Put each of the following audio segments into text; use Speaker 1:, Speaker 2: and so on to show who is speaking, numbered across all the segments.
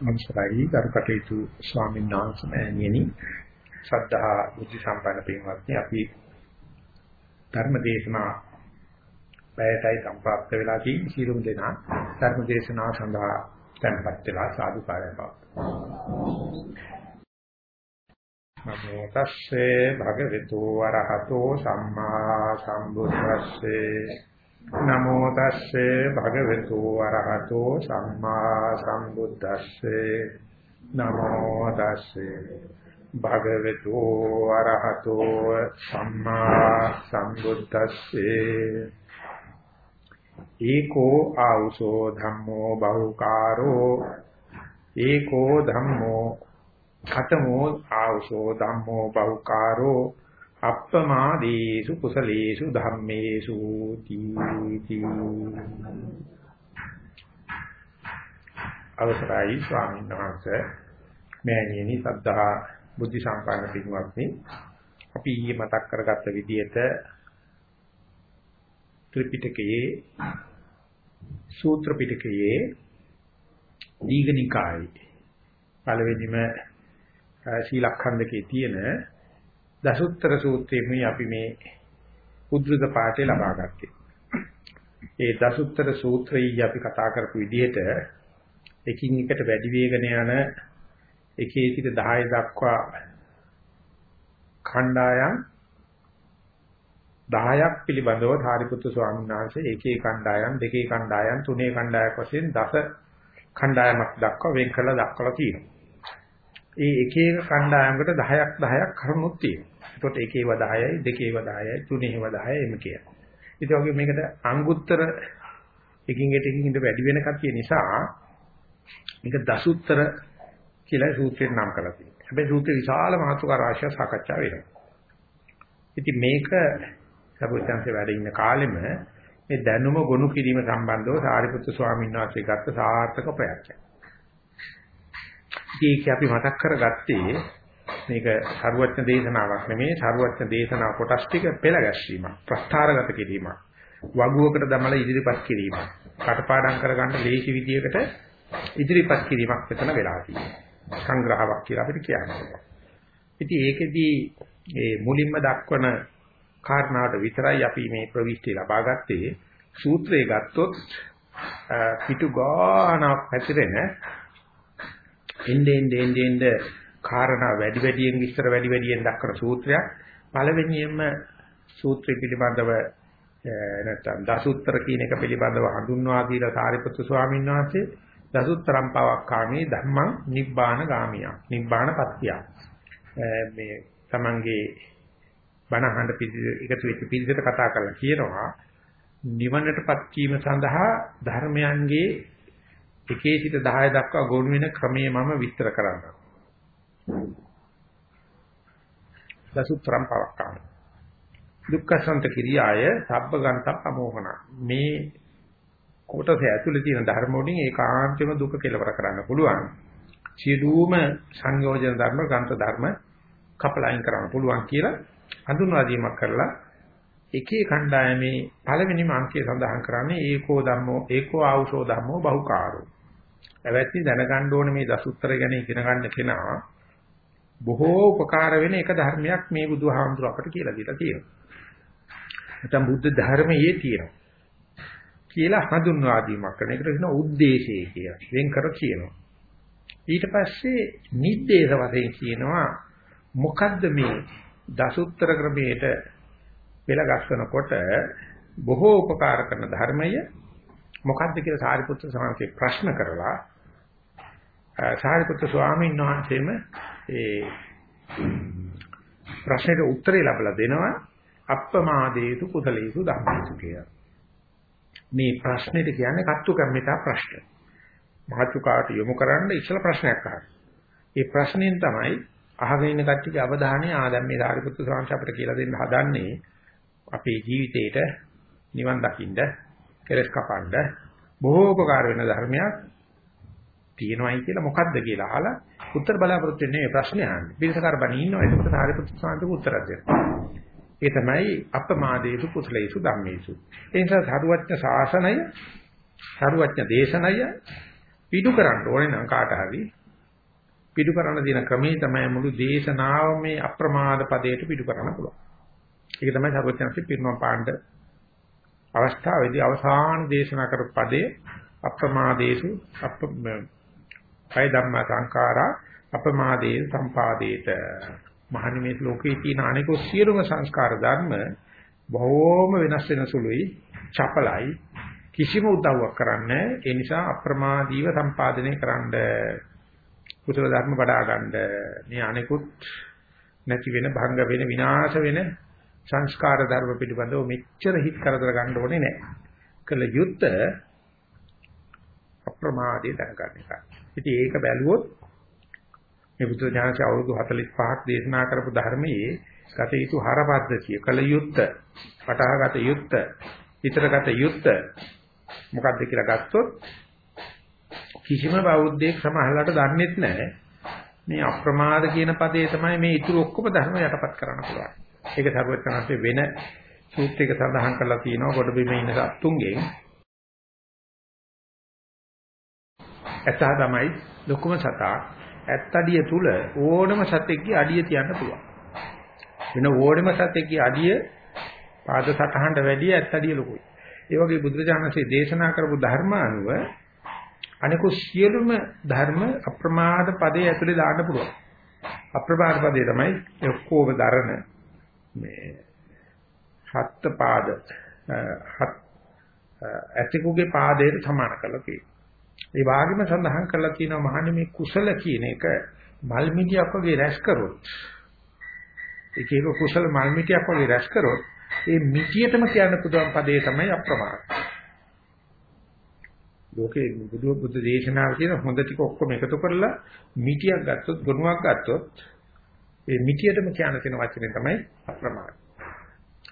Speaker 1: අවසරයි. කරුකටේතු ස්වාමීන් වහන්සේ මෑණියනි ශ්‍රද්ධා බුද්ධ සම්පන්න පින්වත්නි අපි ධර්ම දේශනා පැයටයි සම්ප්‍රාප්ත වෙලා තියෙන සියලුම දෙනා ධර්ම දේශනාව සඳහා tempත් වෙලා සාදු කාර්යයක් නමෝ තස්සේ භගවතු වරහතෝ සම්මා සම්බුද්දස්සේ. නමෝ තස්සේ භගවතු වරහතෝ සම්මා සම්බුද්දස්සේ. නමෝ තස්සේ භගවතු වරහතෝ සම්මා සම්බුද්දස්සේ. ඒකෝ ආවුසෝ ධම්මෝ බහුකාරෝ. ඒකෝ ධම්මෝ ඛතමෝ ආවුසෝ ධම්මෝ බහුකාරෝ. අප්පමාදීසු කුසලේසු ධම්මේසු තීති. අවසරයි ස්වාමීන් වහන්සේ. මෑණියනි සද්ධා බුද්ධ සම්පන්න පින්වත්නි අපි ඊයේ මතක් කරගත්ත විදිහට ත්‍රිපිටකයේ සූත්‍ර පිටකයේ දීඝනිකායේ පළවෙනිම සීලඛණ්ඩකේ තියෙන දසුත්තර සූත්‍රයේමයි අපි මේ උද්දෘත පාඨය ලබා ගත්තේ. ඒ දසුත්තර සූත්‍රයයි අපි කතා කරපු විදිහට එකින් එකට වැඩි වේගන යන එකේ සිට 10 දක්වා ඛණ්ඩායම් 10ක් පිළිබඳව ධාරිපුත්තු ස්වාමීන් වහන්සේ එකේ ඛණ්ඩායම් දෙකේ ඛණ්ඩායම් තුනේ ඛණ්ඩායම් වශයෙන් දස ඛණ්ඩායමක් දක්වා වෙන් කළා දක්වලා තියෙනවා. ඒ එක එක කණ්ඩායමකට 10ක් 10ක් කරුණුත් තියෙනවා. ඒකට එකේව 10යි, දෙකේව 10යි, තුනේව 10යි එම කියනවා. ඉතින් වගේ මේකට අංගුත්තර එකින් එකට එකින් ඉඳ වැඩි වෙන කතිය නිසා මේක දසුත්තර කියලා සූත්‍රයෙන් නම් කරලා තියෙනවා. හැබැයි සූත්‍රේ විශාල මාතෘකා රාශියක් සාකච්ඡා වෙනවා. ඉතින් මේක සබුත්‍යංශේ වැඩ ඉන්න කාලෙම මේ දැනුම ගොනු කිරීම සම්බන්ධව සාරිපුත්තු ස්වාමීන් වහන්සේ ගත්ත සාර්ථක ප්‍රයත්නයක්. ඒක අපි මතක් කරගත්තේ මේක සරුවත්න දේශනාවක් නෙමෙයි සරුවත්න දේශනා කොටස් ටික පෙළ ගැස්වීමක් ප්‍රස්ථාරගත කිරීමක් වගුවකට දමලා ඉදිරිපත් කිරීමක් කටපාඩම් කරගන්න ලේසි විදියකට ඉදිරිපත් කිරීමක් මෙතන වෙලා තියෙනවා. සංග්‍රහයක් කියලා අපිට කියනවා ඉතින් ඒකෙදී මේ මුලින්ම දක්වන කාරණාවට විතරයි අපි මේ ප්‍රවිෂ්ටි ලබා ගත්තේ. සූත්‍රය ගත්තොත් පිටු ගානක් පැතිරෙන එnde ende ende ende කාරණා වැඩි වැඩියෙන් විස්තර වැඩි වැඩියෙන් දක්වන සූත්‍රයක්. පළවෙනියෙන්ම සූත්‍රය පිළිබඳව නැත්නම් දසුත්තර කියන එක පිළිබඳව හඳුන්වා දීලා සාරිපුත්තු ස්වාමීන් වහන්සේ දසුත්තරම් පවක්කාමේ ධම්මං නිබ්බාන ගාමියා. නිබ්බාන පත්‍තිය. මේ තමන්ගේ බණහඬ එකතු වෙච්ච පිළිසෙට කතා කරලා කියනවා නිවනටපත් වීම සඳහා ධර්මයන්ගේ එකේ සිට 10 දක්වා ගොනු වෙන ක්‍රමයේ මම විස්තර කරන්නම්. දසුත්‍රම් පවක්කාම. දුක්ඛසන්ත කිරියාය සබ්බගන්ත අමෝහන. මේ කොටස ඇතුලේ තියෙන ධර්ම වලින් ඒකාන්තයෙන්ම දුක කෙලවර කරන්න පුළුවන්. සියලුම සංයෝජන ධර්ම, ගන්ත ධර්ම කපලයින් කරන්න පුළුවන් කියලා හඳුන්වා දීමක් කරලා එකේ කණ්ඩායමේ පළවෙනිම අංකය සඳහන් කරන්නේ ඒකෝ ධම්මෝ ඒකෝ ආවුසෝ ධම්මෝ බහුකාරෝ පැවැත්ති දැනගන්න ඕනේ මේ දසුත්තර ගැන ඉගෙන ගන්න කෙනා බොහෝ උපකාර වෙන එක ධර්මයක් මේ බුදුහාමුදුර අපට කියලා දීලා තියෙනවා. නැත්නම් බුද්ධ ධර්මයේ තියෙනවා. කියලා හඳුන්වා දීමක් කරන එකට කියන උද්දේශය කියලා. වෙන් කර කියනවා. ඊට පස්සේ නිද්දේශ වශයෙන් කියනවා මොකද්ද මේ දසුත්තර ක්‍රමයට පෙළගස්වනකොට බොහෝ උපකාර කරන ධර්මය මොකද්ද කියලා සාරිපුත්‍ර සාමණේර ප්‍රශ්න කරලා සාරිපුත්‍ර ස්වාමීන් වහන්සේම ඒ ප්‍රශ්නෙට උත්තරේ ලබලා දෙනවා අප්පමාදේතු කුසලේසු ධම්මේසු කියලා. මේ ප්‍රශ්නෙට කියන්නේ කත්තු කම්මිතා ප්‍රශ්න. මහතුකාට යොමු කරන්න ඉස්සල ප්‍රශ්නයක් අහන්න. ඒ ප්‍රශ්නෙන් තමයි අහගෙන ඉන්න කට්ටියගේ අවධානය ආ දැන් මේ සාරිපුත්‍ර ස්වාමීන් අපිට කියලා දෙන්න හදන්නේ අපේ ජීවිතේට නිවන් දකින්න කෙලස් කපන්න බොහෝ උපකාර වෙන ධර්මයක් තියෙනවයි කියලා මොකද්ද කියලා අහලා උත්තර බලාපොරොත්තු වෙන්නේ මේ ප්‍රශ්නේ අහන්නේ. පිළිසකර බණී ඉන්නවා ඒකට සාරිපුත්‍ර සාන්තක උත්තරයක් දෙනවා. ඒ තමයි අපමාදේසු කුසලේසු ධම්මේසු. ඒ නිසා සරුවත්න ශාසනය සරුවත්න දේශනය පිටු කරන්න ඕනේ නම් කාට හරි පිටු කරන්න තියෙන ක්‍රමේ තමයි මුළු දේශනාවම මේ අප්‍රමාද පදයට පිටු කරන්න පුළුවන්. ඒක තමයි සර්වඥාන්සේ පිරුණම් පාණ්ඩ අවස්ථාවේදී අවසාන දේශනා කරපු පදේ අප්‍රමාදේසු අප කය ධම්ම සංඛාරා අප්‍රමාදේ සම්පාදේත මහනි මේ ලෝකේ තියෙන අනිකෝ සියලුම සංස්කාර ධර්ම බොහෝම වෙනස් වෙන සුළුයි චපලයි කිසිම උදව්වක් කරන්නේ ඒ නිසා අප්‍රමාදීව සම්පාදනය කරන්න කුසල ධර්ම වඩා ගන්න මේ අනිකුත් නැති වෙන භංග වෙන විනාශ වෙන සංස්කාර ධර්ම පිළිබඳව මෙච්චර හිත කරදර ගන්න ඕනේ නැහැ. කළ යුත්ත අප්‍රමාදයේ දැනගන්න එක. ඉතින් ඒක බැලුවොත් මේ බුද්ධ ඥානසේ අවුරුදු 45ක් දේශනා කරපු ධර්මයේ ගත යුතු හරපද්ධතිය කළ යුත්ත පටහගත යුත්ත විතරගත යුත්ත මොකක්ද කියලා ගත්තොත් කිසිම බෞද්ධයෙක් සමහරලාට දන්නේත් නැහැ මේ අප්‍රමාද කියන පදේ තමයි මේ ඊතුරු ඔක්කොම ධර්ම යටපත් කරන්න පුළුවන්. ඒක සර්වඥාන්සේ වෙන සූත්‍රයක සඳහන් කරලා තියෙනවා කොට බිමේ ඉන්න සත්තුන්ගෙන් ඇත්තා තමයි ලොකුම සතා ඇත්තඩිය තුල ඕනම සතෙක්ගේ අඩිය තියන්න පුළුවන්. වෙන ඕනම සතෙක්ගේ අඩිය පාද සතහනට වැඩිය ඇත්තඩිය ලොකුයි. ඒ වගේ බුදුරජාණන්සේ දේශනා කරපු ධර්ම අනුව අනිකු සියලුම ධර්ම අප්‍රමාද පදයේ ඇතුලේ දාන්න පුළුවන්. අප්‍රමාද පදේ තමයි ඔක්කොම දරන මේ හත් පාද හත් ඇතිකුගේ පාදයට සමාන කරලා තියෙනවා. ඒ වාගෙම සඳහන් කරලා තියෙනවා මහන්නේ මේ කුසල කියන එක මල් මිටියක් වගේ රැස් කරොත් ඒක ඒක කුසල මල් මිටියක් වගේ රැස් කරොත් ඒ මිටියටම කියන්න පුළුවන් පදේ තමයි අප්‍රමාද. ලෝකේ බුදු බුදු දේශනාව කියන හොඳ ටික ඔක්කොම එකතු කරලා මිටියක් ගත්තොත් ගුණයක් ගත්තොත් ඒ මිටියටම කියන්න තියෙන වචනේ තමයි අප්‍රමාද.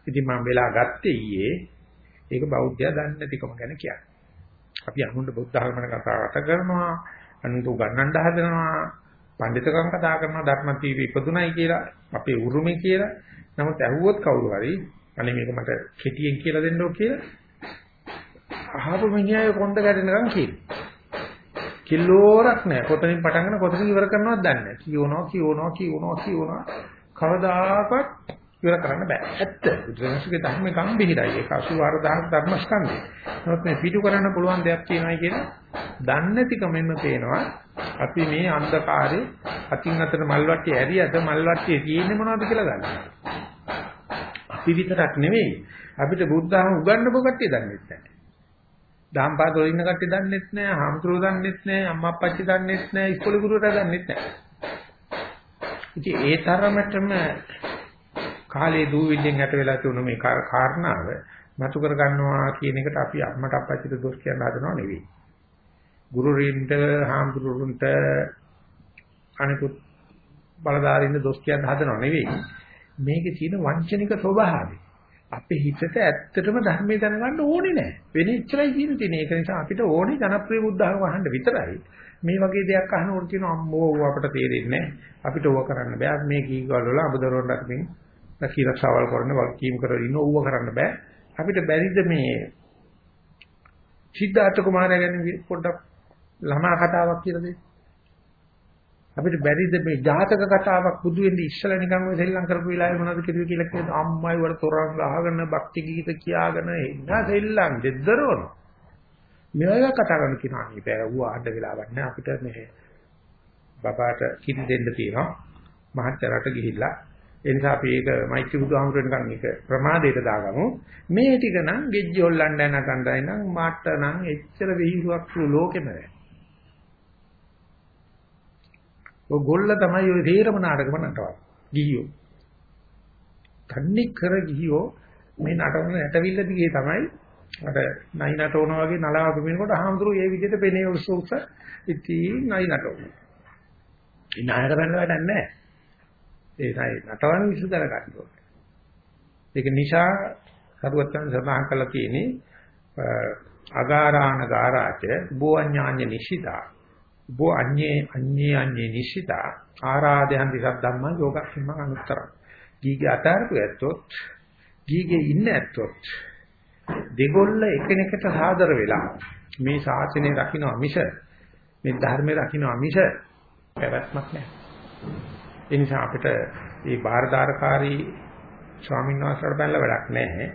Speaker 1: ඉතින් මම වෙලා ගත්තේ ඊයේ ඒක බෞද්ධයා දන්නේ නැතිකම ගැන කියන්නේ. අපි අනුන්ට බුද්ධ ධර්මන කතා කරනවා අනුන්ට උගන්වන්න හදනවා පඬිතුකම් කතා කරනවා ධර්ම තීවි ඉපදුනයි කියලා අපේ උරුමේ කියලා. නමුත් ඇහුවොත් කවුරු හරි අනේ මේක මට කෙටියෙන් කියලා දෙන්නෝ කියලා අහපු මිනිහා කොන්ද ගැටෙනකම් කියනවා කිලෝරක් නෑ. කොතනින් පටන් ගන්න කොතනින් ඉවර කරනවද දන්නේ නෑ. කියනවා කියනවා කියනවා කියනවා කවදාකවත් ඉවර කරන්න බෑ. ඇත්ත. බුදුරජාණන්ගේ ධර්ම ගම්බිහිරයි. ඒක 84000 ධර්මස්කන්ධය. නමුත් මේ පිටු කරන්න පුළුවන් දෙයක් තියෙනවායි කියන දන්නේ නැතිකමෙන්ම පේනවා අපි මේ අන්ධකාරේ අතින් අතට මල්වට්ටිය ඇරියද මල්වට්ටියේ තියෙන්නේ මොනවද කියලා ගන්නවා. අපි විතරක් නෙවෙයි අපිට බුද්ධහම උගන්වපු කට්ටිය දන්නේ නැහැ. දහම්පාත වල ඉන්න කට්ටිය දන්නේ නැහැ, හාමුදුරුවෝ දන්නේ නැහැ, අම්මා අප්පච්චි දන්නේ නැහැ, ඉස්කෝලේ ගුරුවරයා දන්නේ නැහැ. ඉතින් ඒ තරමටම කාලේ දූවිල්ලෙන් යට වෙලා තියුණු මේ කාරණාව මතු කර ගන්නවා කියන එකට අපි අම්මට අප්පච්චිට දොස් කියන්න හදනව නෙවෙයි. ගුරුරින්ට හාමුදුරුවන්ට අනිකුත් බලධාරීන්ට දොස් කියන්න හදනව නෙවෙයි. මේකේ තියෙන වංචනික ස්වභාවය. අපේ හිතට ඇත්තටම ධර්මයේ දැනගන්න ඕනේ නැහැ. වෙන ඉච්චරයි කියන තියෙන. ඒක නිසා අපිට ඕනේ ජනප්‍රිය බුද්ධහම වහන්න විතරයි. මේ වගේ දෙයක් අහනකොට කියන අම්මෝ අපට තේරෙන්නේ නැහැ. අපිට ඕවා කරන්න බෑ. මේ කීකවල වල අබදරොන්ට අපි රැකී රක්ෂාවල් කරන වගකීම් කරගෙන ඉන්න ඕව කරන්න බෑ. අපිට බැරිද මේ සිද්ධාර්ථ කුමාරයා ගැන පොඩ්ඩක් ළමා කතාවක් කියලා දෙන්න. අපිට බැරිද මේ ජාතක කතාවක් බුදු වෙන්නේ ඉස්සලා නිකන් ඔය සෙල්ලම් කරපු වෙලාවේ මොනවද කිව්වේ කියලා කියන අම්මයි වල තොරන් ගහගෙන භක්ති ගීත කියාගෙන එන්න සෙල්ලම් දෙද්දරවන. මේවා කතා කරන කෙනා මේ බෑවුව ආඩ වෙලාවක් නෑ අපිට මේ බබාට කිරි දෙන්න තියෙනවා. මහත්තරට ගිහිල්ලා ඒ නිසා අපි ඒක මෛත්‍රී බුදුහාමුදුරෙන් ගන්න එක ප්‍රමාදයට දාගමු. මේ ටික නම් ගෙජ්ජි හොල්ලන්න යන කණ්ඩායම් නම් මාට නම් එච්චර විහිළුවක් සුළු ලෝකෙම නැහැ. ඔය ගොල්ල තමයි ඔය තේරම නාටකම නටවන්නේ. ගිහියෝ. තන්නේ කර ගිහියෝ මේ නටන නැටවිල්ල දිගේ තමයි අර නයි නටවන වගේ නලාවක වෙනකොට හාමුදුරුවෝ ඒ විදිහට පෙනේ උස්ස උස්ස ඉතින් නයි නටවන. ඉන්න අයට බැලලා වැඩක් නැහැ. ඒකයි නටවන විසු දර ගන්න ඕනේ. ඒක නිසා සරුවත්යන් සඳහන් කළා තියෙන්නේ අගාරාණ ගාරාච බෝඤ්ඤාඤ්ඤ නිශිතා බෝ අඤ්ඤේ අඤ්ඤේ අඤ්ඤේ නිශිතා ආරාධයන් දිසක් ධම්ම යෝගක්ෂිම අනුත්තර. ගීගේ අතාරපු ඇත්තොත් ගීගේ ඉන්න ඇත්තොත් දෙගොල්ල එකිනෙකට සාදර වෙලා මේ ශාසනය රකින්න මිස මේ ධර්මයේ රකින්න අමිෂ පැවැත්මක් නැහැ. ඒ නිසා අපිට මේ බාරදාරකාරී ස්වාමීන් වහන්සේට බැලලා වැඩක් නැහැ.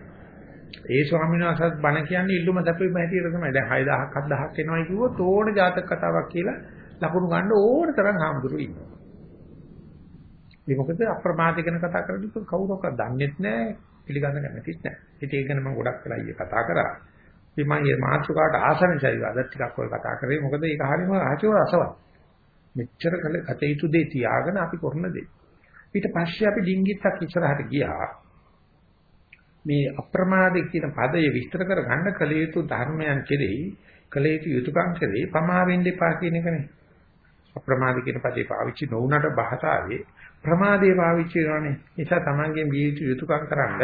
Speaker 1: ඒ ස්වාමීන් වහන්සේත් බණ කියන්නේ ඉල්ලුම දැපෙම හැටියට තමයි. දැන් 6000ක් 7000ක් එනවයි කිව්වොත් ඕන ජාතක කතාවක් කියලා ලකුණු ගන්න ඕන තරම් හාමුදුරු ඉන්නවා. මේ මොකද අප්‍රමාද ගැන කතා කරද්දී කවුරක්වත් දන්නේ නැහැ පිළිගන්න කැමතිත් නැහැ. ඉතින් ඒක ගැන මම ගොඩක් වෙලා ඊයේ කතා කරා. ඉතින් මම මේ මාතෘකාවට ආසනයියි අද ටිකක් ඔය කතා කරේ. මොකද ඒක හරියම ආචෝ රසවත්. මෙච්චර කල ගත යුතු දේ තියාගෙන අපි කරන දේ. ඊට පස්සේ අපි ඩිංගිත්තක් ඉස්සරහට ගියා. මේ අප්‍රමාදේ කියන පදය විස්තර කර ගන්න කල යුතු ධර්මයන් කෙරෙහි කල යුතු යුතුයකම් කෙරෙහි පමා වෙන්න එපා කියන එකනේ. අප්‍රමාද කියන පදේ පාවිච්චි නොවුනට භාෂාවේ ප්‍රමාදේ පාවිච්චි කරනවානේ. නිසා තමන්ගේ විය යුතු යුතුයකම් කරන්න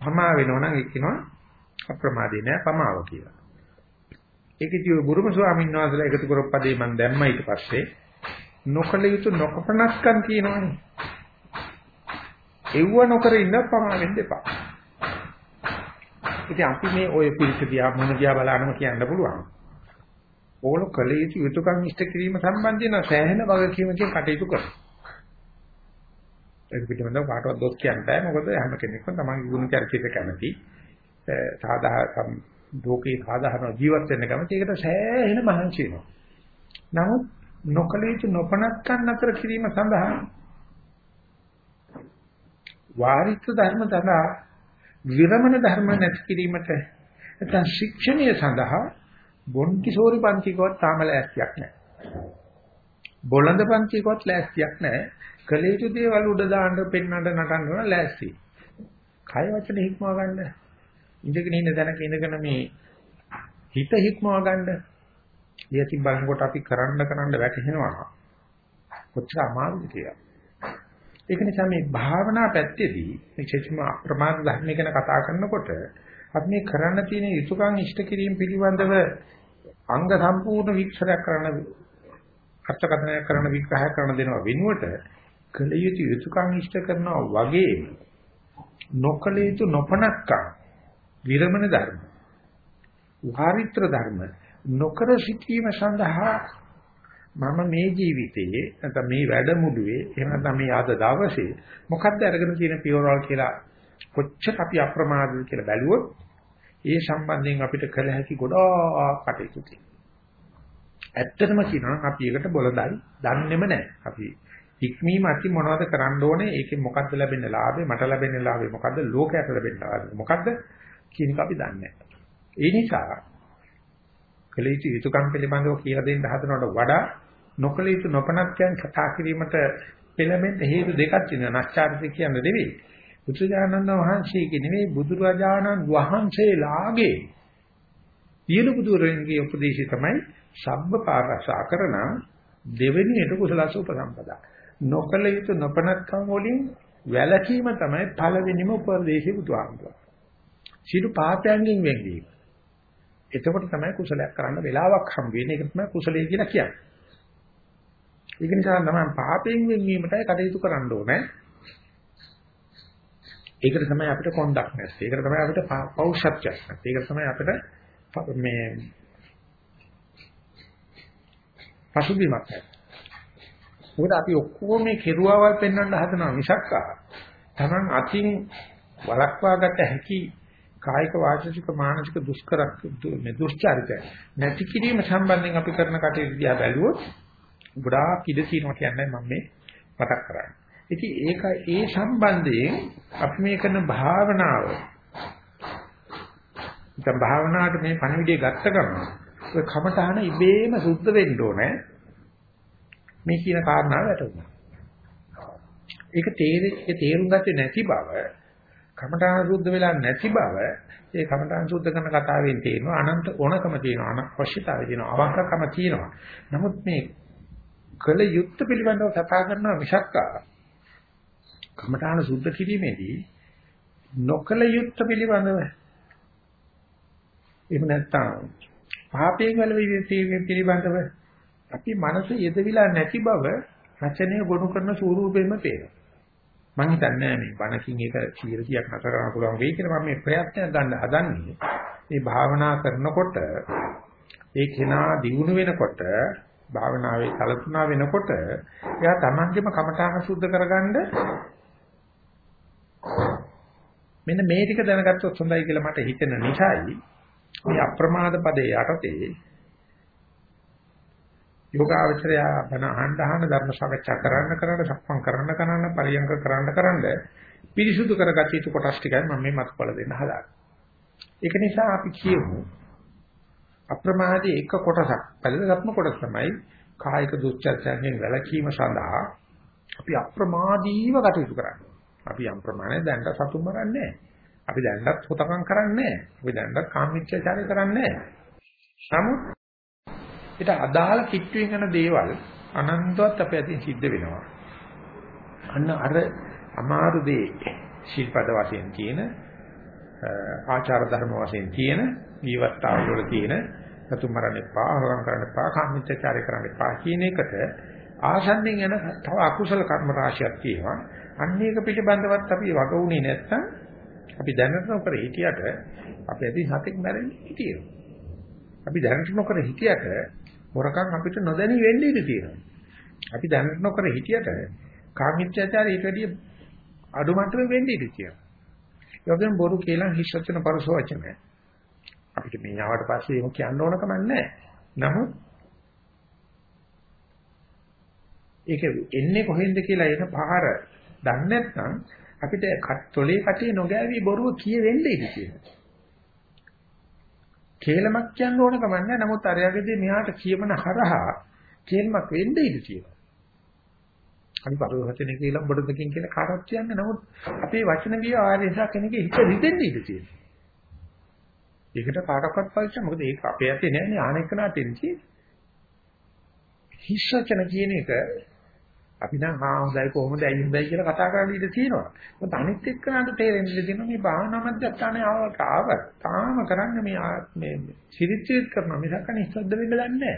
Speaker 1: පමා වෙනවා නම් ඒක කියනවා අප්‍රමාදේ නෑ පමාව කියලා. ඒකදී බුරුම ස්වාමීන් වහන්සේලා එකතු කරපු පදේ මම දැම්මා ඊට පස්සේ නොකල යුතු නොකපනස්කම් කියනවනේ. එව්ව නොකර ඉන්න පමා වෙන්න එපා. ඉතින් අපි මේ ඔය පිළිස දිහා මොන දිහා බලනම කියන්න පුළුවන්. ඕගොල්ලෝ කල යුතු යුතුයකම් ඉෂ්ට කිරීම සම්බන්ධයෙන් සෑහෙන වගකීමකින් කටයුතු කරනවා. ඒක පිටින්ම කාටවත් දොස් කියන්න බෑ මොකද හැම කෙනෙක්ම තමන්ගේ ගුණ චරිතයට කැමති. සාධාරණ ලෝකේ සාධාරණ ජීවත් වෙන්න කැමති. ඒකට සෑහෙන මහන්සි වෙනවා. නමුත් නොකල යුතු නොපනත්කම් අතර කිරීම සඳහා වාරිත්‍ර ධර්ම සඳහා විරමණ ධර්ම නැති කිරීමට නැත්නම් ශික්ෂණය සඳහා බොන්කිසෝරි පන්තිකවත් තාම ලෑස්තියක් නැහැ. බොළඳ පන්තිකවත් ලෑස්තියක් නැහැ. කලේතු දේවල් උඩ දාන්න පෙන්නන්න නටන්න ඕන ලෑස්ති. කය වචන හික්මව ගන්න. ඉඳගෙන ඉන්න දැනක ඉඳගෙන මේ හිත හික්මව ගන්න. ඊයතින් බලනකොට අපි කරන්න කරන්න වැටෙනවා. කොච්චර අමාරුද කියලා. ඒක නිසා මේ භාවනා පැත්තේදී විශේෂයෙන්ම අප්‍රමාද ධර්ම ගැන කතා කරනකොට අපි මේ කරන්න තියෙන යුතුයකම් ඉෂ්ට කිරීම පිළිබඳව අංග සම්පූර්ණ විස්තරයක් කරන අර්ථකථනයක් කරන විග්‍රහයක් කරන දෙනවා වෙනුවට කළ යුතු යුතුයකම් ඉෂ්ට කරනවා වගේ නොකළ යුතු නොපනක්කම් විරමණ ධර්ම වාරිත්‍ර ධර්ම නොකර සිටීම සඳහා මම මේ ජීවිතයේ නැත්නම් මේ වැඩමුළුවේ එහෙම නැත්නම් මේ අද දවසේ මොකද්ද අරගෙන තියෙන පියවරවල් කියලා කොච්චර අපි අප්‍රමාදද කියලා බැලුවොත් ඒ සම්බන්ධයෙන් අපිට කළ හැකි ගොඩාක් කටයුතු තියෙනවා. ඇත්තටම කියනවා අපි ඒකට බොළඳයි දන්නේම නැහැ. අපි ඉක්මීම ඇති මොනවද කරන්න ඕනේ? ඒකෙන් මොකද්ද ලැබෙන්න ලාභේ? මට ලැබෙන්න ලාභේ මොකද්ද? ලෝකයට ලැබෙන්න ලාභේ මොකද්ද? කියන එක අපි දන්නේ ඒ නිසා කළ යුතු යුතුයකම් පිළිබඳව කියලා දෙන්න හදනවට වඩා නොකළ යුතු නොපනත්යන් කතා කිරීමට පෙළඹෙන්න හේතු දෙකක් තියෙනවා. නැස්චාරිත කියන්නේ නෙවෙයි. බුදුජානන වහන්සේගේ නෙවෙයි බුදුරජාණන් වහන්සේලාගේ තියෙන බුදුරෙන්ගේ උපදේශය තමයි සබ්බ පාරසා කරන දෙවෙනියට කුසලස උපසම්පදා. නොකළ යුතු නොපනත්කම් වලින් වැළකීම තමයි පළවෙනිම උපදේශය බුදුහාමුදුරුවෝ. සිළු පාපයන්ගෙන් වෙන්වීම. එතකොට තමයි කුසලයක් කරන්න වෙලාවක් හම් වෙන්නේ. ඒක තමයි කුසලයේ කියලා කියන්නේ. ඒක නිසා තමයි පාපයෙන් වෙන්වීමටයි කටයුතු කරන්න ඕනේ. ඒකට තමයි අපිට කොන්දක් නැත්තේ. ඒකට තමයි අපිට පෞෂත්වයක් නැත්තේ. ඒකට තමයි අපිට මේ පසුබිමක් නැත්තේ. මොකද අපි ඔක්කොම මේ කෙරුවාවල් පෙන්වන්න හදනවා මිසක් තමන් අතින් වළක්වාගත හැකි කායික වාචික මානසික දුෂ්කරක් මේ දුෂ්චරිත නැති කිරීම සම්බන්ධයෙන් අපි කරන කටයුතු දිහා බැලුවොත් ගොඩාක් ඉඩ තියෙනවා කියන්නේ මම මේ මතක් කරන්නේ. ඉතින් ඒක ඒ සම්බන්ධයෙන් අපි මේ කරන භාවනාව දැන් භාවනාවට මේ පණිවිඩය ගත්ත ගමන් ඔය කමඨහන ඉබේම සුද්ධ වෙන්න ඕනේ. මේ කියන කාරණාව වැටුණා. ඒක තේරෙන්නේ තේරුම් ගත්තේ නැති බව කමඨාන සුද්ධ වෙලා නැති බව ඒ කමඨාන සුද්ධ කරන කතාවෙන් තේරෙනවා අනන්ත ඕනකම තියෙනවා අනවශ්‍යතාවය තියෙනවා අවශ්‍යකම තියෙනවා. නමුත් මේ කල යුක්ත පිළිබඳව කතා කරනවා මිසක්කා කමඨාන සුද්ධ කිරීමේදී නොකල යුක්ත පිළිබඳව එහෙම නැත්නම් පාපයෙන් වැළවීම පිළිබඳව අපි මනස යෙදවිලා නැති බව රචනය ගොනු කරන ස්වරූපෙම පේනවා. මම හිතන්නේ මේ බණකින් ඒක 100ක් නතර කරන්න පුළුවන් වෙයි කියලා මම මේ ප්‍රයත්නයක් ගන්න හදන්නේ. මේ භාවනා කරනකොට ඒ කෙනා දිනු වෙනකොට භාවනාවේ කලතුණා වෙනකොට එයා තමන්ගේම කමඨාන සුද්ධ කරගන්න මෙන්න මේ ටික දැනගත්තොත් හොඳයි කියලා මට හිතෙන නිසායි මේ අප්‍රමාද පදේ යටතේ යෝගාවචරය බණ අහන්න අහන්න ධර්ම සාකච්ඡා කරන්න කරන්න සක්මන් කරන්න කරන්න පරියංග කරන්න කරන්න පිරිසුදු කරගත යුතු කොටස් ටිකයි මම මේ මතකවල දෙන්න හදාගන්නේ. ඒක නිසා අපි කියමු. අප්‍රමාදයේ එක කොටසක්. පළවෙනිම කොටස තමයි කායික දුස්චර්යයන්ගෙන් වැළකීම සඳහා අපි අප්‍රමාදීව කටයුතු කරන්නේ. අපි යම් ප්‍රමාණයක් දැනට සතුම් මරන්නේ අපි දැනටත් හොතකම් කරන්නේ අපි දැනටත් කාමීච්ඡාචාරය කරන්නේ නමුත් ඊට අදාළ කිට්ටුවෙන් යන දේවල් අනන්තවත් අපේ අතින් සිද්ධ වෙනවා. අන්න අර අමාරු දේ ශිල්පද වශයෙන් තියෙන ආචාර ධර්ම වශයෙන් තියෙන ජීවත්තාව වල තියෙන සතුම් මරන්න එපා, හොරම් කරන්න එපා, කාමීච්ඡාචාරය කරන්න එපා කියන එකට ආසන්නෙන් යන තව අකුසල කර්ම රාශියක් තියෙනවා. අන්න ඒක පිළිබඳවත් අපි වග උනේ නැත්තම් අපි දැනට නොකර හිටියට අපි ඇති සතෙක් මැරෙන්නේ හිටියේ. අපි දැනට නොකර හිටියට හොරකම් අපිට නොදැනී වෙන්නේ ඉඳී තියෙනවා. අපි දැනට නොකර හිටියට කාමීත්‍යාචාරය ඊට වැඩිය අඩු මට්ටමේ වෙන්නේ ඉඳී තියෙනවා. ඒ වගේම බොරු කියලා හිස් වචන පරස වචන. අපිට මේ ආවට පස්සේ ඒක කියන්න ඕන කමක් නැහැ. නමුත් ඒක එන්නේ කොහෙන්ද කියලා එන පහර දන්නේ නැත්නම් අපිට තොලේ කටේ නොගෑවි බොරුව කියෙවෙන්නේ ඉති කියනවා. කේලමක් කියන්න ඕන කමක් නැහැ. නමුත් අරයාගේදී මෙහාට කියමන හරහා කේලමක් වෙන්නේ ඉති කියනවා. අපි පරිවචන කියලා ඔබට දෙකින් කියලා කාටවත් කියන්නේ නමුත් අපේ වචන ගිය ආරේසා කෙනෙක්ගේ හිත රිදෙන්නේ ඉති කියනවා. ඒකට කාටවත් පරිච්ඡ මොකද ඒක අපේ ඇත්තේ නෑනේ ආනෙකනාට එන්නේ. හිස්සචන කියන එක අපි නම් හා හොඳයි කොහොමද ඇයි හොඳයි කියලා කතා කරන්න ඉඩ තියෙනවා. මොකද අනිත් එක්කනට තේරෙන්න ඉඩ තියෙනවා මේ භාවනා මධ්‍යස්ථානේ ආවට ආව. තාම කරන්නේ මේ මේ සිරිච්චේත් කරනවා මිසක් නිස්සද්ද වෙන්න දන්නේ නැහැ.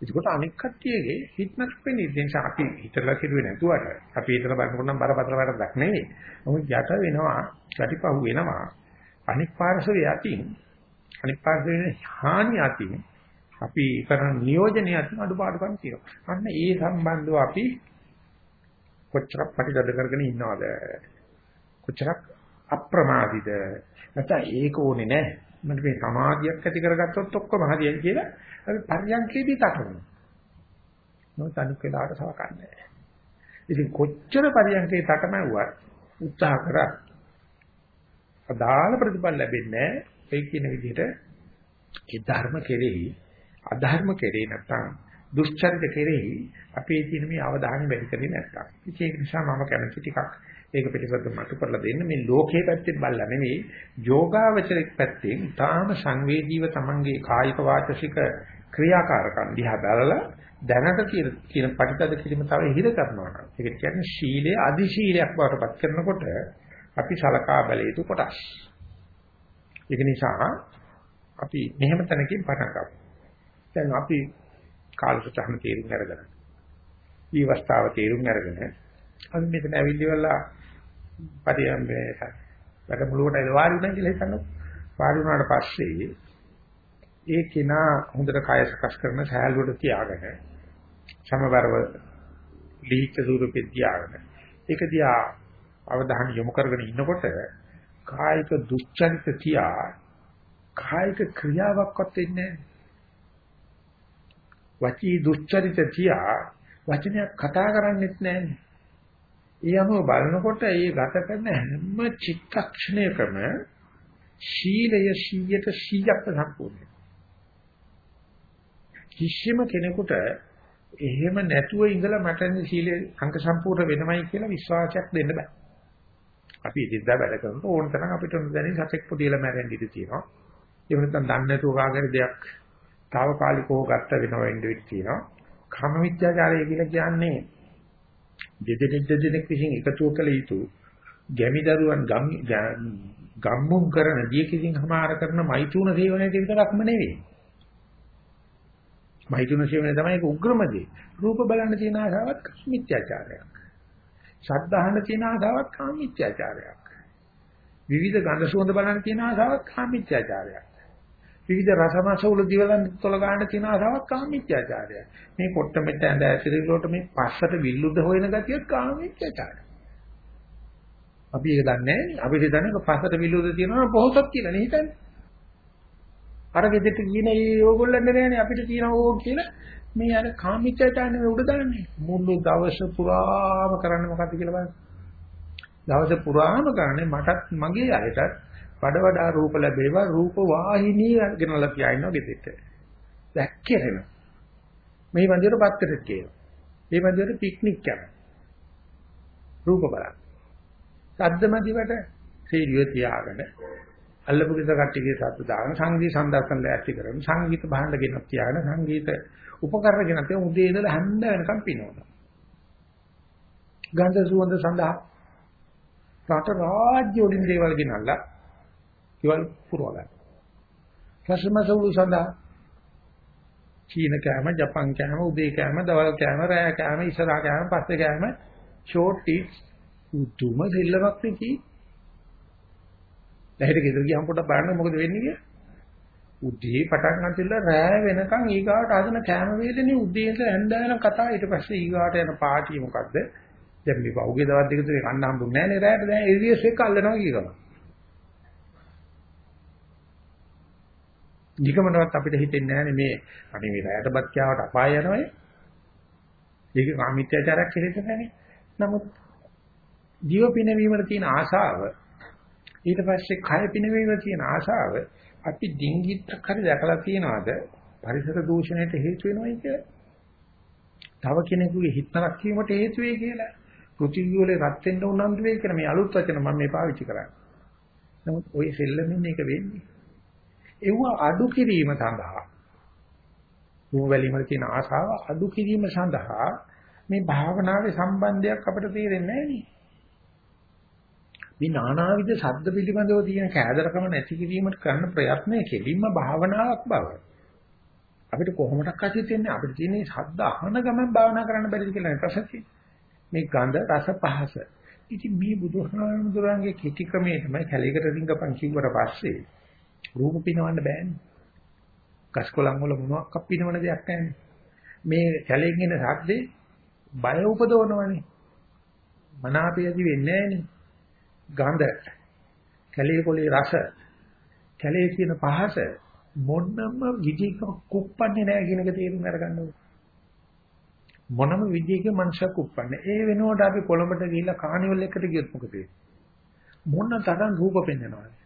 Speaker 1: ඒකට අනික් කට්ටියගේ හිටනක් වෙන්නේ ඒ නිසා අපි හිතලා කිරුවේ නැතුවට අපි හිතලා බලනකොට නම් බරපතල වැඩක් නෙවෙයි. මොකද යට වෙනවා, යටිපහුව වෙනවා. අනික් පාර්ශවය යටින් අනික් පාර්ශවයේ හානිය යටින් අපි කරන නියෝජනයත් අඩුපාඩුකම් තියෙනවා. අන්න ඒ සම්බන්ධව අපි කොච්චරක් ප්‍රතිදද කරගෙන ඉන්නවද? කොච්චරක් අප්‍රමාදීද? නැත්නම් ඒක ඕනේ නැහැ. මට මේ සමාධියක් ඇති කරගත්තොත් ඔක්කොම හරියයි කියලා අපි පරියන්කේදී තකනවා. නමුත් අනිත් වෙලාවට සලකන්නේ ඉතින් කොච්චර පරියන්කේ තකමැව්වත් උත්සාහ කරා අදාළ ප්‍රතිඵල ලැබෙන්නේ නැහැ. ඒ කියන විදිහට ඒ ධර්ම කෙරෙහි අධර්ම කෙරේ නැත්නම් දුෂ්චරිත කෙරෙහි අපේ තියෙන මේ අවධානය වැඩි කරේ නැත්නම්. ඒක නිසා මම කැමති ටිකක් ඒක පිටිපස්ස මතු කරලා දෙන්න මේ ලෝකයේ පැත්තෙන් බලලා නෙවෙයි යෝගාවචරික පැත්තෙන් තාම සංවේදීව Tamange කායික වාචසික ක්‍රියාකාරකම් දිහා බලලා දැනට තියෙන කියන පටිතද කිරීම තව හිර කරනවා නම් ඒක කියන්නේ ශීලයේ අදි ශීලයක් බවට පත් කරනකොට අපි සලකා බැලිය යුතු කොටස්. ඒක නිසා අපි මෙහෙම තැනකින් පටන් ගමු. දැන් අපි කාලසටහන තේරුම් අරගෙන ඊවස්තාව තේරුම් අරගෙන අපි මෙතන ඇවිල්ලිවලා පරියම්බේ වැඩමුළුවට වාඩි වුණා කියලා හිතන්නකො වාඩි වුණාට පස්සේ ඒ කෙනා හොඳට කය සකස් කරන සහැල්ලුවට තියාගෙන සමබරව දීච්ච ස්වරූපෙ තියාගෙන ඒක දිහා අවධානය යොමු කරගෙන ඉන්නකොට කායික දුස්චරිත තියා කායික ක්‍රියාවක්වත් වෙන්නේ නැහැ. වචී දුස්චරිත තියා වචනයක් කතා කරන්නෙත් නැහැ. ඒ අනුව බලනකොට ඒ ගත කරන හැම චිත්තක්ෂණයකම ශීලය 100ට 100ක් සම්පූර්ණයි. කිසිම කෙනෙකුට එහෙම නැතුව ඉඳලා මට සීලේ අංක සම්පූර්ණ වෙනමයි කියලා විශ්වාසයක් දෙන්න බෑ. අපි ඉදිරියට වැඩ කරනකොට ඕන තරම් අපිට දැනෙන සතෙක් පොඩියලා මැරෙන්න ඉඩ තියෙනවා. ඒ වෙනත්නම් දන්නේ නැතුව කාගෙන දෙයක් తాවකාලිකව ගත්ත වෙනව වෙන්න වෙච්ච තියෙනවා. කම විද්‍යාචාරය කියලා කියන්නේ දෙදෙනෙක් දෙදෙනෙක් විසින් එකතු කළ යුතු ගැමි දරුවන් ගම්මුම් කරන දිය කිසිං හමාර කරන මෛතුන සේවනයේ විතරක්ම නෙවෙයි. මෛතුන සේවනය තමයි ඒක උග්‍රම දේ. රූප බලන්න තියෙන ආසාවත් මිත්‍යාචාරයක්. ශබ්දහන තියෙන ආසාවත් කාමීත්‍යාචාරයක්. විවිධ ගන්ධ සුවඳ බලන්න තියෙන ආසාවත් කාමීත්‍යාචාරයක්. විවිධ රසමස උළු දිවලන් තොල ගන්න තියෙන ආසාවක් කාමීත්‍යාචාරය. මේ කොට්ට මෙට්ට ඇඳ ඇසිරිලෝට මේ පස්සට විල්ලුද හොයන ගතියත් කාමීත්‍යාචාරය. අපි ඒක දන්නේ නැහැ. අපිට දන්නේ පස්සට විල්ලුද තියෙනවා පොහොසත් කියලා නේ හිතන්නේ. අර ගෙදරට කියන ඒ ඕගොල්ලන්ට නෑනේ අපිට තියෙන ඕක කියලා මේ අර කාමීත්‍යයන් උඩ දාන්නේ. මුළු දවස පුරාම කරන්නේ මොකද්ද කියලා බලන්න. දවස පුරාම කරන්නේ මටත් මගේ අයටත් වඩ වඩා රූප ලැබේවා රූප වාහිනී ගෙනලා තියා ඉන්නවා ගෙදෙට්ට. දැක්කේරෙන. මේ වන්දියට පත්තරෙත් කියනවා. මේ වන්දියට පික්නික් යනවා. රූප බලන්න. සද්දමදිවට සීරිය තියාගෙන අල්ලපු කිස කට්ටියගේ සද්ද දාන සංගීත සම්දර්ශන ලෑස්ති කරන සංගීත භාණ්ඩ ගෙනත් තියාගෙන සංගීත උපකරණ ගෙනත් උදේ ඉඳලා හැන්ද වෙනකම් පිනවනවා. ගන්ධ සුවඳ සඳහා රට රාජ්‍ය වලින් දේවල් ගෙනල්ලා ඒවල් පුරව ගන්න. රසමසවුළු සඳහා චීන කෑම, ජපන් කෑම, උදේ කෑම, දවල් කෑම, රෑ කෑම, ඉස්සරහා කෑම, පස්සේ කෑම, ෂෝට් ටිප්ස් උතුම සෙල්ලමක් නෙකී. දැහැට ගෙදර ගියාම පොඩ්ඩක් බලන්න මොකද වෙන්නේ කියලා. උදේ පටන් ගන්නතිලා රෑ වෙනකන් ඊගාවට හදන කෑම වේදනේ උදේ ඉඳලා හැන්දෑවන කතා ඊට පස්සේ ඊගාවට යන පාටිය මොකද්ද? දැන් මේ පහුගිය දවස් දෙක තුනේ කන්න හම්බුන්නේ නැහැ නේ රෑට දැන් එරියස් එක අල්ලනවා කියනවා. නිකමනවත් අපිට හිතෙන්නේ නැහැ මේ අනේ මේ රෑටපත් කියාවට අපාය යනවනේ. ඒක කාමීත්‍යචාරයක් කෙරෙන්නේ නැහැ. නමුත් ජීව පිනවීමට තියෙන ආශාව ඊට පස්සේ කය පිනවීමට තියෙන ආශාව අපි ඩිංගිත්තක් හරි දැකලා තියනවාද පරිසර දූෂණයට හේතු වෙනවයි කියලා. තව කෙනෙකුගේ හිතනක් වීමට හේතු වෙයි කියලා. පෘථිවි වල රත් වෙන්න උනන්දු වෙයි කියලා මේ අලුත් වචන මම මේ පාවිච්චි කරන්නේ. නමුත් ওই සෙල්ලමින් මේක වෙන්නේ. ඒව අඩු කිරීම සඳහා රූප වැලීමේ තියෙන ආශාව අඩු කිරීම සඳහා මේ භාවනාවේ සම්බන්ධයක් අපිට තේරෙන්නේ නැහැ නේ. මේ නානාවිද ශබ්ද පිළිබඳව තියෙන කෑදරකම නැති කිරීමට කරන ප්‍රයත්නය කෙලින්ම භාවනාවක් බව. අපිට කොහොමඩක් අසිතෙන්නේ අපිට තියෙන ශබ්ද අහන ගමන් භාවනා කරන්න බැරිද කියලා ප්‍රශ්නේ. මේ ගඳ රස පහස. ඉතින් මේ බුදුහාමුදුරන්ගේ කිටි ක්‍රමයේ තමයි කැලේකට රිංගපන් කිව්වට පස්සේ රූප පිනවන්න බෑනේ. ගස්කොලන් වල මොනවක් අපිනවන දෙයක් නැහැ. මේ කැලෙන් එන ශබ්දේ බය උපදවනවනේ. මනාපයදි වෙන්නේ නැහනේ. ගඳ කැලේ කොලේ රස කැලේ කියන පහස මොනම විදිහක කුප්පන්නේ නැහැ කියන එක තේරුම් අරගන්න ඕනේ. මොනම විදිහක මනුෂ්‍යක උප්පන්නේ. ඒ වෙනුවට අපි කොළඹට ගිහිල්ලා කානිවල් එකට ගියොත් මොකද වෙන්නේ? මොන තරම් රූප පෙන්වනවද?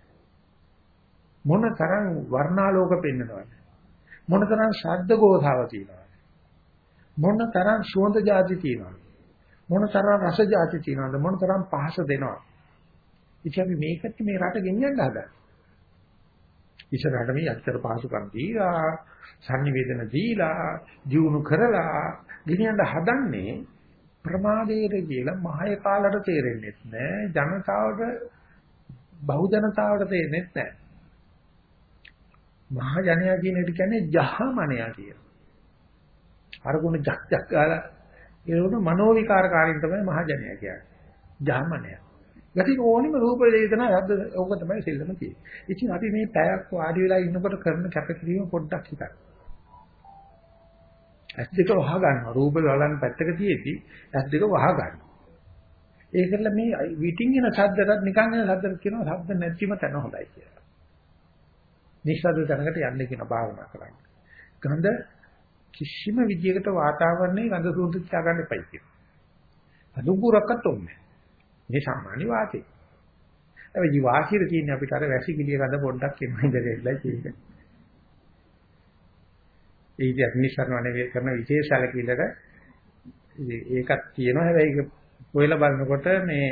Speaker 1: මොන තරම් වර්ණාලෝක පෙන්වනවද? මොන තරම් ශබ්ද ගෝධාව තියෙනවද? මොන තරම් සුවඳ જાති තියෙනවද? මොන තරම් රස જાති තියෙනවද? මොන තරම් පහස දෙනවද? ඉතින් අපි මේකට මේ රට ගෙනියන්න හදන්නේ. ඉස්සරහට මේ අච්චර පහසුකම් දීලා, sannivedana දීලා, ජීවුණු කරලා ගෙනියන්න හදන්නේ ප්‍රමාදයට කියලා මහය කාලට තේරෙන්නේ නැහැ. ජනතාවට බහු ජනතාවට තේරෙන්නේ නැහැ. මහජනයා කියන එක කියන්නේ ජහමනයා කියලා. අරගුණ ජක් ජක් ගාලා ඒකට මනෝ විකාරකාරීන් තමයි මහජනයා කියන්නේ. ජහමනයා. ගති ඕනිම රූප වේදනා හද ඕක තමයි සෙල්ලම කියන්නේ. ඉතින් අපි මේ පැයක් වාඩි වෙලා ඉන්නකොට කරන කැපකිරීම පොඩ්ඩක් හිතන්න. ඇස් දෙක වහ ගන්නවා. රූප බලන පැත්තක තියේදී ඇස් දෙක වහ ගන්නවා. ඒකල මේ විටින් එන ශබ්දයක් නිකන් එන ශබ්දයක් කියනවා ශබ්ද නැතිම තැන හොඳයි කියලා. නිස්සද්ද තැනකට යන්න කියන භාවනා කරන්න. ගඳ කිසිම විදියකට වාතාවරණයේ ගඳ සුවඳ තියා ගන්න එපයි කියනවා. අනුපුරක්වත් ඕනේ. මේ සාමාන්‍ය වාතේ. හැබැයි වාසියට තියෙන අපිට අර වැසි කිලිය ගඳ පොඩ්ඩක් එන්න ඉඳලා තියෙන්නේ. ඒ ඉතින් අනිසරණ නෙවෙයි කරන විශේෂාල කිලර ඒකක් තියෙනවා හැබැයි ඒක හොයලා බලනකොට මේ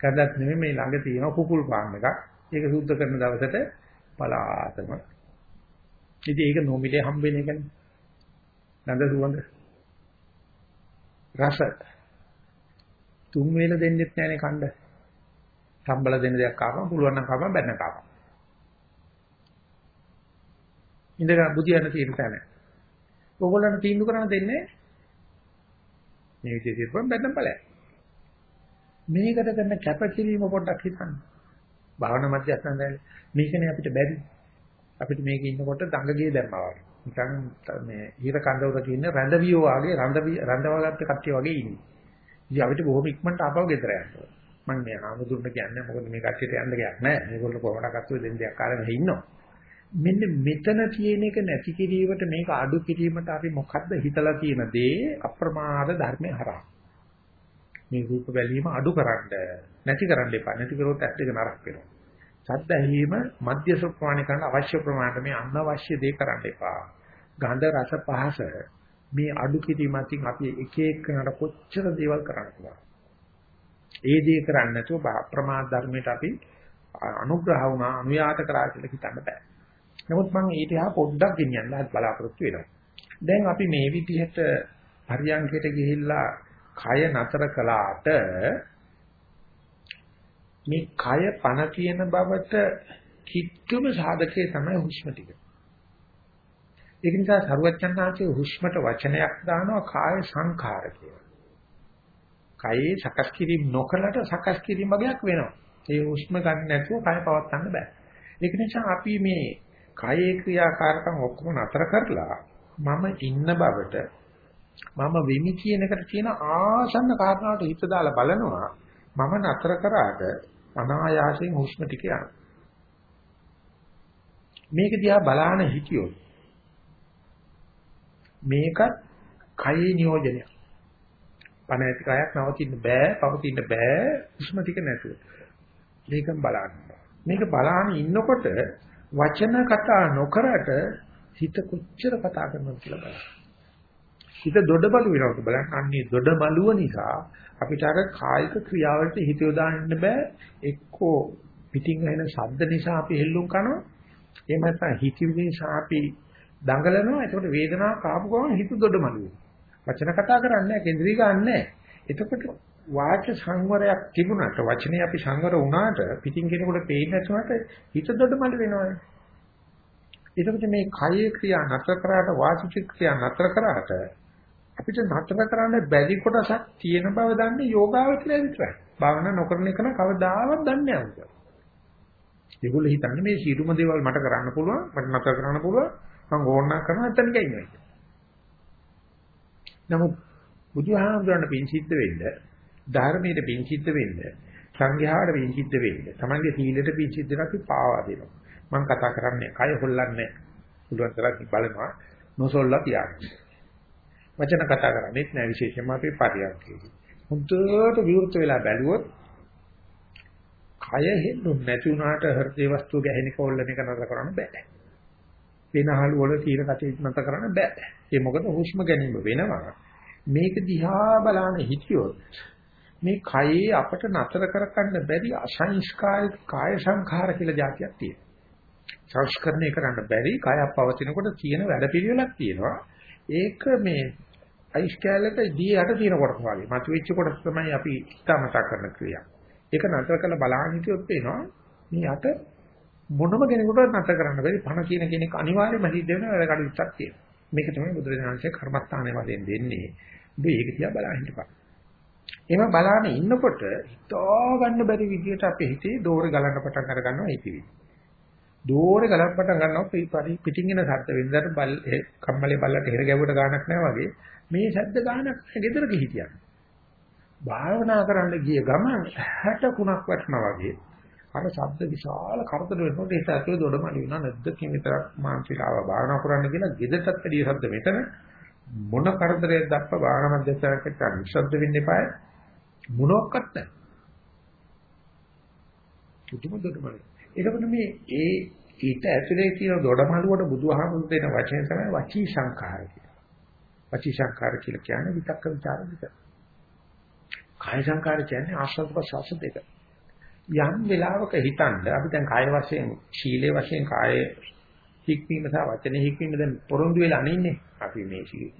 Speaker 1: කඩක් නෙමෙයි මේ ළඟ තියෙන කුකුල් පාන් එකක්. ඒක සුද්ධ කරන දවසට පලාතම. ඉතින් ඒක නොමිලේ හම්බෙන එකනේ. නන්ද සුවඳ. රස. තුන් වේල දෙන්නෙත් නැහැනේ කණ්ඩ. සම්බල දෙන්න දෙයක් කාපම පුළුවන් නම් කාපම බැන්න කාපම. ඉඳලා බුදියන්න තියෙන තැන. ඕගොල්ලන්ට තීන්දුව කරන්න දෙන්නේ මේ විදිහට ඉතින් බැන්න බලය. මේකට කරන කැපකිරීම පොඩ්ඩක් හිතන්න. භාවනා මධ්‍යස්ථානයේ මේකනේ අපිට බැරි. අපිට මේක ඉන්නකොට දඟගේ දැම්මා වගේ. නිකන් මේ ඊර කඳවුරක ඉන්න රැඳවියෝ වගේ රැඳවි රැඳවගත්ත කට්ටිය වගේ ඉන්නේ. ඉතින් අපිට බොහොම ඉක්මනට ආපහු ගෙදර යන්න ඕන. මම මේ ආමුදුන්න කියන්නේ මොකද මේ කට්ටියට යන්න ගියක් නැහැ. මේගොල්ලෝ කොහොමද කත්තුවේ දෙන්න දෙයක් කාලෙම ඉන්නවා. මෙන්න මෙතන තියෙන එක නැති කිරීමට මේක අඩු කිරීමට අපි මොකද්ද හිතලා තියෙන දේ අප්‍රමාද ධර්මේ හරහා. මේ රූප බැලීම අඩු කරන්න නැති කරන්න එපා. නැති කරොත් ඇස් දෙක නරක වෙනවා. ශබ්ද ඇහිීම මධ්‍ය ප්‍රමාණය කරන්න අවශ්‍ය ප්‍රමාණයට මේ අනවශ්‍ය දේ කරන්න එපා. ගන්ධ රස පහස මේ අඩු කිරීමකින් අපි එක එකනට කොච්චර දේවල් කරන්න පුළුවන්. ඒ දේ කරන්නේ නැතුව ප්‍රමාද ධර්මයට අපි අනුග්‍රහ වුණා අනුයාත කරා කියලා හිතන්න බෑ. නමුත් මම ඊට එහා පොඩ්ඩක් ගෙනියන්න බලාපොරොත්තු වෙනවා. දැන් අපි මේ විදිහට පරියන්කයට ගිහිල්ලා කය නතර කළාට මේ කය පණ තියෙන බවට කිට්ටුම සාධකයේ තමයි හුස්ම ටික. ඒක නිසා සරුවච්චන්හන්සේ හුස්මට වචනයක් දානවා කාය සංඛාර කියලා. කයේ සකස් කිරීම නොකලට සකස් කිරීම වගේක් වෙනවා. ඒ හුස්ම ගන්න නැතුව කය පවත්වන්න බෑ. ඒක නිසා අපි මේ කයේ ක්‍රියාකාරකම් ඔක්කොම නතර කරලා මම ඉන්න බවට මම වෙමි කියන එකට තියෙන ආසන්න කාරණාවට හිත දාලා බලනවා මම නතර කරාට අනායාසයෙන් හුස්ම ටික යනවා මේක දිහා බලාන හිටියොත් මේකත් කයේ නියෝජනය පණ ඇති කයක් නවතින්න බෑ පවතින්න බෑ හුස්ම ටික නැතුව. මේකම බලන්න. මේක බලාන ඉන්නකොට වචන කතා නොකරට හිත කොච්චර කතා කරනවද කියලා බලන්න. හිත දොඩබලු වෙනවද බලන්න. අන්නේ දොඩබලුව නිසා අපිට අර කායික ක්‍රියාවලට හිත යොදාන්න බෑ. එක්කෝ පිටින් එන ශබ්ද නිසා අපි හෙල්ලුම් කරනවා. එහෙම නැත්නම් හිතවිලි නිසා අපි දඟලනවා. ඒකට වේදනාව කාපු ගමන් හිත දොඩමලු වචන කතා කරන්නේ නැහැ, කේන්ද්‍රී ගන්නෑ. එතකොට වාච සංවරයක් තිබුණාට වචනේ අපි සංවර වුණාට පිටින් කෙනෙකුට පේන්නේ නැතුවට හිත දොඩමඩ වෙනවනේ. ඒකට මේ කාය ක්‍රියා නතර කරාට වාචික ක්‍රියා නතර කරාට අපිට නතර කරන්න බැරි කොටසක් තියෙන බව දන්නේ යෝගාවචරය විතරයි. භාවනා නොකරන එක නම් කවදාවත් දන්නේ නැහැ. ඒගොල්ලෝ හිතන්නේ මේ සියලුම දේවල් මට කරන්න පුළුවන්, මට නතර කරන්න පුළුවන්, මම ඕනනම් කරනවා නැත්නම් නිකන් ඉන්නවා. නමුත් බුදුහාමුදුරන් පින් සිද්ධ වෙන්න ධර්මයට පින් සිද්ධ වෙන්න, සංඝයාට පින් සිද්ධ වෙන්න, තමන්ගේ සීලයට පින් සිද්ධ වෙන අපි පාවා දෙනවා. මම කතා කරන්නේ කය හොල්ලන්නේ පුළුවන් තරම් බලනවා නොසොල්ලා තියාගන්න. වචන කතා කරන්නේත් නෑ විශේෂයෙන්ම අපි පරියන්කේදී. හුදුට විවෘත වෙලා බැලුවොත් කය හෙල්ලුම් නැති වුණාට හෘදේ වස්තුව ගැහෙන කෝල්ලන එක නතර කරන්න බෑ. වෙනහළු වල තීර කටයුතු නතර කරන්න බෑ. ඒ මොකද හුස්ම ගැනීම වෙනවා. මේක දිහා බලන හිතියොත් මේ කයේ අපට නතර කරගන්න බැරි අසංස්කාරික කාය සංඛාර කියලා જાතියක් තියෙනවා. සංස්කරණය කරන්න බැරි කයක් පවතිනකොට තියෙන වැඩපිළිවෙලක් තියෙනවා. ඒක මේ අයිස් කැලේක දී යට තියෙන කොටස වගේ. මතුවෙච්ච කොටස තමයි අපි ඉස්තාමතා කරන ක්‍රියාව. ඒක නතර කරලා බලන්න හිටියොත් පේනවා මේ යට මොනම කෙනෙකුට නතර කරන්න බැරි පණ කියන කෙනෙක් අනිවාර්යයෙන්ම සිද්ධ වෙන වැඩ කටයුත්තක් තියෙනවා. මේක තමයි බුදුරජාණන්සේ කර්මස්ථානයේ වශයෙන් දෙන්නේ. ඔබ ඒක දිහා බලන්න හිටපන්. එහෙම බලාගෙන ඉන්නකොට හිතා ගන්න බැරි විදිහට අපේ හිතේ දෝර ගලන්න පටන් අර ගන්නවා හිතවිලි. දෝර ගලන්න පටන් ගන්නවා පිටින් එන ශබ්ද වෙනදාට බල් කම්මලේ බල්ලට හිර ගැවුවට ගානක් නැහැ වගේ මේ ශබ්ද ගානක් ගෙදරක හිටියා. භාවනා කරන්න ගිය ගමන් 60 කුණක් වටනවා වගේ අර ශබ්ද විශාල කරදර වෙනකොට ඒක ඇතුලේ දොඩමඩ වෙනවා නැද්ද කියන විතරක් මානසිකාව භාවනා කරන්න කියලා ගෙදරටත් වැඩි ශබ්ද මෙතන මොන කරදරයක් දක්වා භාවනා මධ්‍යස්ථානකට නිශ්ශබ්ද වෙන්න එපායි මොනක්වත් නැහැ. පුදුම දොඩමලු. එතකොට මේ ඒ ඊට ඇතුලේ තියෙන දොඩමලුවට බුදුහාමුදුරු දෙන වචනය තමයි වචී සංඛාර කියලා. වචී සංඛාර කියලා කියන්නේ විතක්ක ਵਿਚාර විතර. කාය සංඛාර කියන්නේ ආශ්‍රද ප්‍රසවාස දෙක. යම් වෙලාවක හිතනද අපි දැන් කාය වශයෙන් ශීලයේ වශයෙන් කාය හික්මීම සහ වචනේ හික්මීම දැන් පොරොන්දු වෙලා අනින්නේ. අපි මේ ශීල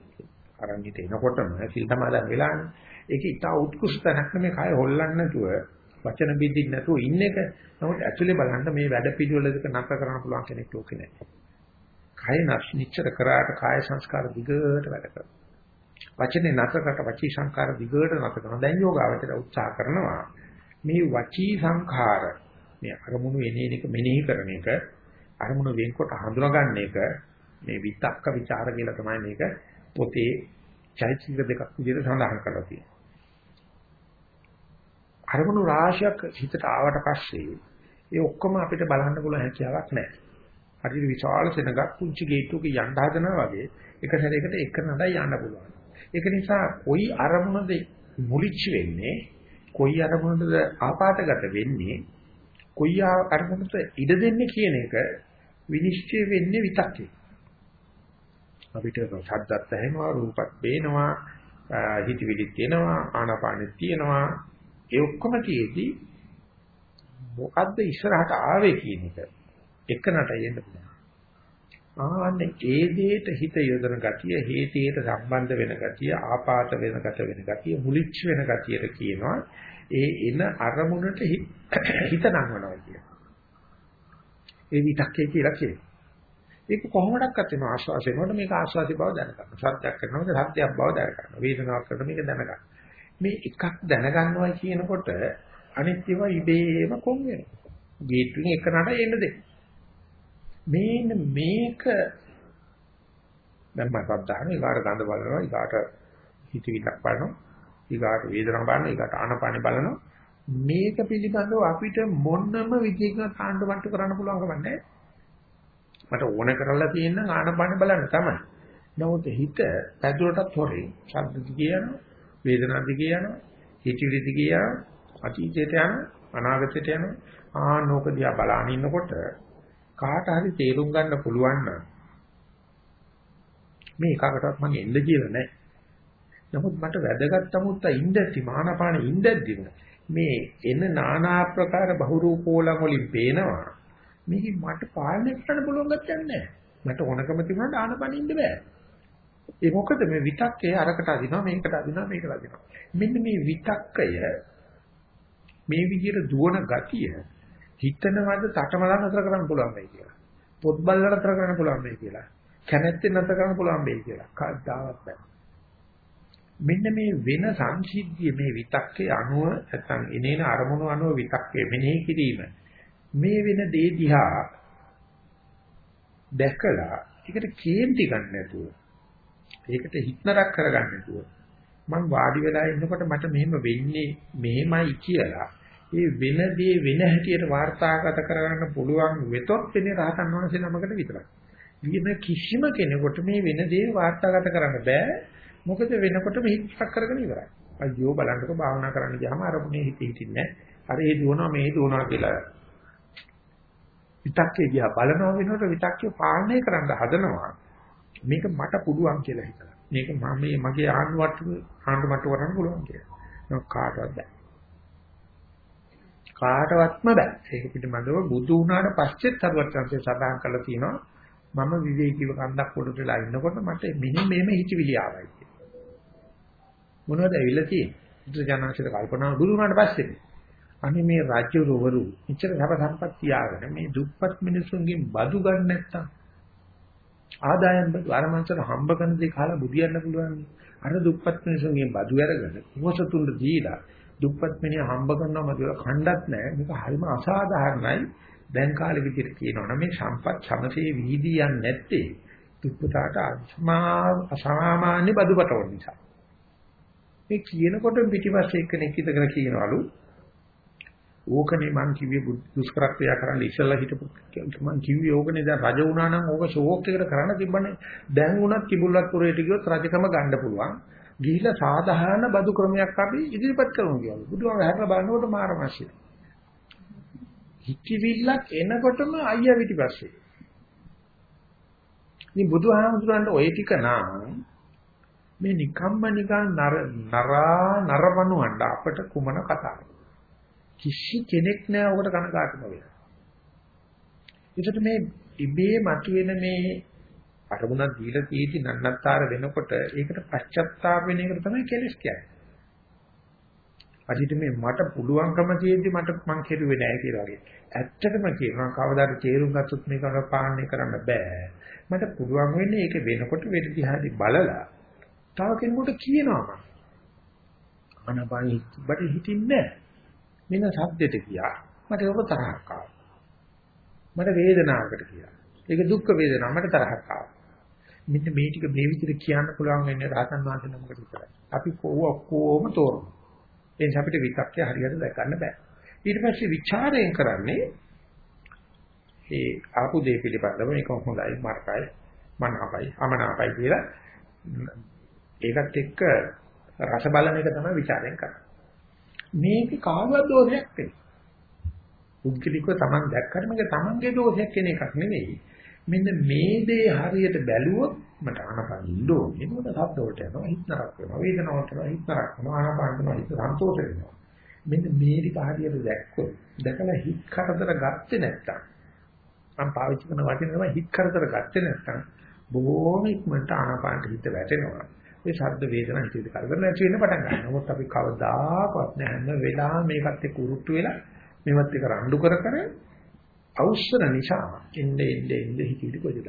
Speaker 1: අරන්විත එනකොටම සිල් සමාදන් වෙලානේ. ඒක ඉතා උත්කෘෂ්ඨ තැනක් මේ කය හොල්ලන්නේ නැතුව වචන බින්දින් නැතුව ඉන්න එක. නමුත් ඇතුලේ බලන්න මේ වැඩ පිළිවෙල දෙක නැතර කරන්න පුළුවන් කෙනෙක් ලෝකේ නැහැ. කය නිශ්චර කරාට කාය සංස්කාර දිගට වැඩ කරනවා. වචනේ නැතරකට වචී සංස්කාර දිගට නැතර කරනවා. දැන් යෝගාවචර උත්සාහ කරනවා මේ වචී සංඛාර මේ අරමුණු එනේන එක මෙනෙහි කරන එක අරමුණ වෙන්කොට හඳුනාගන්න එක මේ විතක්ක ਵਿਚාර කියලා තමයි මේක පොතේ චෛතසික දෙකක් විදිහට සඳහන් කරලා තියෙන්නේ. අරමුණු රාශියක් හිතට ආවට පස්සේ ඒ ඔක්කොම අපිට බලන්න පුළුවන් හැකියාවක් නැහැ. හරියට විශාල සෙනගක් කුංචි ගේට්ටුවක යන්න හදනවා වගේ එක සැරයකට එක නඩයි යන්න පුළුවන්. ඒක නිසා කොයි අරමුණද මුලිච්ච වෙන්නේ කොයි අරමුණද ආපాతගත වෙන්නේ කොයි අරමුණට ඉඩ දෙන්නේ කියන එක විනිශ්චය වෙන්නේ විතක්කේ. අපිට ශබ්දත් ඇහෙනවා රූපත් පේනවා හිතවිලිත් තියෙනවා ආනාපානෙත් තියෙනවා ඒ ඔක්කොම තියේදී මොකද්ද ඉස්සරහට ආවේ කියන එක එකනට එන්න පුළුවන්. ආන්නේ ඒ දෙයට හිත යොදන ගතිය හේතේට සම්බන්ධ වෙන ගතිය ආපාත වෙනගත වෙන ගතිය මුලිච්ච වෙන ගතියට කියනවා ඒ එන අරමුණට හිත නංවනවා කියන. ඒ විතක්කේ කියලා කියනවා. ඒක කොහොමඩක්වත් වෙන ආශ්වාසය නෝට මේක ආශ්වාසි බව දැනගන්න. සත්‍යයක් කරනකොට සත්‍යයක් බව දැනගන්න. වේදනාවක් කරනකොට මේක දැනගන්න. මේ එකක් දැනගන්නවා කියනකොට අනිත් ඒවා ඉබේම කොම් වෙනවා. ගේට්ටුවෙන් එක නඩ එන්න දෙන්න. මේන මේක දැන් මම සද්දාන ඊගාට ගඳ බලනවා ඊගාට හිතවිලක් බලනවා ඊගාට වේදනාව බලනවා ඊගාට ආනපානෙ බලනවා. මේක පිළිබඳව අපිට මොනම විදිහකින් කාණ්ඩ වට්ටු කරන්න පුළුවන් කම නැහැ. මට ඕන කරලා තියෙන ආනපානෙ බලන්න තමයි. නමුත් හිත පැදුරටත් හොරේ. ශබ්ද දිගේ යනවා වේදනා දිගේ යනවා හිතවිලි දිගේ යනවා අතීතයට යනවා අනාගතයට යනවා. ආනෝක දිහා බලාගෙන ඉන්නකොට කාට හරි තේරුම් ගන්න පුළුවන් නම් මේ එකකටවත් මම එන්න කියලා නැහැ. නමුත් මට වැදගත් 아무ත්ත ඉඳති මහානපාන ඉඳද්දි මේ එන নানা ආකාර බහුරූපෝලම් වලින් පේනවා. මේක මට පාලනය කරන්න පුළුවන් ගැත්තේ මට ඕනකම තිබුණාට ආනපාන ඉන්න බෑ. ඒ මොකද මේ විතක්කේ අරකට අදිනවා මේකට අදිනවා මේකට අදිනවා. මෙන්න මේ විතක්කය මේ විදිහට දුවන ගතිය හිතනවද තටමලා නතර කරන්න පුළුවන් වෙයි කියලා. පොත් බල්ලට නතර කරන්න පුළුවන් වෙයි කියලා. කැමැත්තෙන් නතර කරන්න පුළුවන් වෙයි කියලා. කවදාවත් බෑ. මෙන්න මේ වෙන සංසිද්ධිය මේ විතක්කේ අනුව නැත්නම් එනේන අරමුණු අනුව විතක්කේ මෙනෙහි කිරීම මේ වෙන දේ දිහා දැකලා ඒකට කේන්ති ගන්න නැතුව ඒකට හිතනරක් කරගන්න නැතුව මම වාඩි වෙලා ඉන්නකොට මට මෙහෙම වෙන්නේ මෙහෙමයි කියලා ඒ වෙන දේ වෙන හැටියට වාර්තාගත කරගන්න පුළුවන් වෙතොත් වෙන්නේ රහතන් වහන්සේ නමකට විතරයි. වින කිසිම කෙනෙකුට මේ වෙන දේ වාර්තාගත කරන්න බෑ. මොකද වෙනකොටම හිතක් කරගෙන ඉවරයි. අයියෝ බලන්නකො භාවනා කරන්න ගියාම අරමුණේ හිත හිටින්නේ නැහැ. අර ඒ දුවනවා මේ දුවනවා කියලා. විතක්කේ දිහා බලනවා වෙනකොට විතක්කේ පාලනය කරන්න හදනවා. මේක මට පුළුවන් කියලා හිතලා. මේක මම මගේ ආණ්ඩුවට ආණ්ඩුවට කරන්න පුළුවන් කියලා. කාටවත් බෑ. කාටවත්ම බෑ. ඒක පිටිමදව බුදු වුණාට පස්සෙත් සරුවත්ංශය සඳහන් කරලා තියෙනවා මම විවේකීව කන්දක් උඩට වෙලා ඉන්නකොට මට මෙහි මේම හිතවිලි ආවයි කියලා. මොනවද ඇවිල්ලා තියෙන්නේ? බුදුජානනාංශයට කල්පනා බුදු වුණාට පස්සේ අනේ මේ රාජ්‍ය රෝවරු ඉච්ඡර සබ සම්පත් තියාගෙන මේ දුප්පත් මිනිසුන්ගෙන් බදු ගන්න නැත්තම් ආදායම් බදු අර මංසල හම්බ කරන දේ කාලා බුදියන්න පුළුවන්. අර දුප්පත් මිනිසුන්ගෙන් බදු අරගෙන මොසතුන්ට දීලා දුප්පත් මිනිහා හම්බ කරනවා මතුවල කණ්ඩත් නැහැ. මේක හරිම අසාධාරණයි. දැන් කාලෙ විදිහට කියනවනම් මේ සම්පත් සමසේ වීදී යන්නේ නැත්තේ දුප්පතාට අසාමාන්‍ය බදුපටවන නිසා. මේ කියනකොට පිටිපස්සේ එක්කෙනෙක් ඉදගෙන කියනවලු ඕකනේ මං කිව්වේ දුෂ්කර ක්‍රියා කරන්න ඉස්සෙල්ලා හිටපු මං කිව්වේ ඕකනේ දැන් රජ වුණා නම් ඕක ෂෝක් එකට කරන්න තිබ්බනේ දැන් උනත් කිඹුල්වත් පුරේට ගියොත් රජකම ගන්න පුළුවන් ගිහිලා සාධාරණ බදු ක්‍රමයක් අපි ඉදිරිපත් කරමු කියලා. බුදුහාම හැරලා බලනකොට මාරමාසිය. හිතවිල්ලක් එනකොටම අයියා පිටිපස්සේ. මේ බුදුහාමුදුරන්ට ওই ටික නම් මේ නිකම්ම නිකන් නර නරා නරවණුවන්ට අපට කුමන කතාවක්. කිසි කෙනෙක් නෑ ඔකට කනකාටම වෙලා. ඒකට මේ ඉබේ මතුවෙන මේ අරමුණක් දීලා තියෙදි නන්නත්තර වෙනකොට ඒකට පශ්චත්තාප වෙන එකට තමයි කෙලස් කියන්නේ. අදිට මේ මට පුළුවන්කම තියෙද්දි මට මං කෙරුවේ නෑ කියලා වගේ. ඇත්තටම කියනවා කවදාද තේරුම් ගත්තොත් මේක පාලනය කරන්න බෑ. මට පුළුවන් වෙන්නේ ඒක වෙනකොට වෙද දිහාදී බලලා තව කෙනෙකුට කියනවා මම. අනපයි බට හිතින්නේ මෙන්න සද්දෙට ගියා. මට ඒක තරහක් ආවා. මට වේදනාවකට කියලා. ඒක දුක් වේදනාව මට තරහක් ආවා. මෙන්න මේ ටික මේ විදිහට කියන්න පුළුවන් වෙන්නේ රහතන් වහන්සේ නමකට විතරයි. අපි කොහොම ඔක්කොම තෝරමු. ඒ නිසා අපිට විතක්කය හරියට දැකන්න බෑ. ඊට පස්සේ ਵਿਚාරයෙන් කරන්නේ ඒ ආපු දේ පිළිබඳව මේක හොඳයි මරකයි මනාපයි අමනාපයි කියලා ඒකත් එක්ක රස බලන එක තමයි ਵਿਚාරයෙන් කරන්නේ. මේක කාගවත් දෝෂයක් නෙවෙයි. පුද්ගලිකව Taman දැක්කම මේක Tamanගේ දෝෂයක් කියන එකක් නෙවෙයි. මෙන්න මේ දේ හරියට බැලුවොත් මට ආනපනින්න ඕනේ. මොකද සද්ද වලට යනවා හිත නරක වෙනවා. වේදනාවට යනවා හිත නරක වෙනවා. ආනපනින්න හිත සන්තෝෂ වෙනවා. මෙන්න මේ ටික හරියට දැක්කොත් දැකලා හිත කරදර ගත්තේ නැත්තම් මම පාවිච්චි කරන වචනේ තමයි හිත කරදර ගත්තේ නැත්තම් බොහෝම ඉක්මනට ආනපානට හිත වැටෙනවා. ඒ ශබ්ද වේදනා හිතේ කරදර නැති වෙන්න පටන් ගන්නවා. නමුත් අපි කවදාකවත් නෑ හැම වෙලාවෙම මේකත් එක්ක උරුට්ටු වෙලා මේවත් එක්ක රණ්ඩු කර කර අවශ්‍යන නිසා එන්නේ එන්නේ එන්නේ හිතේ කොහෙද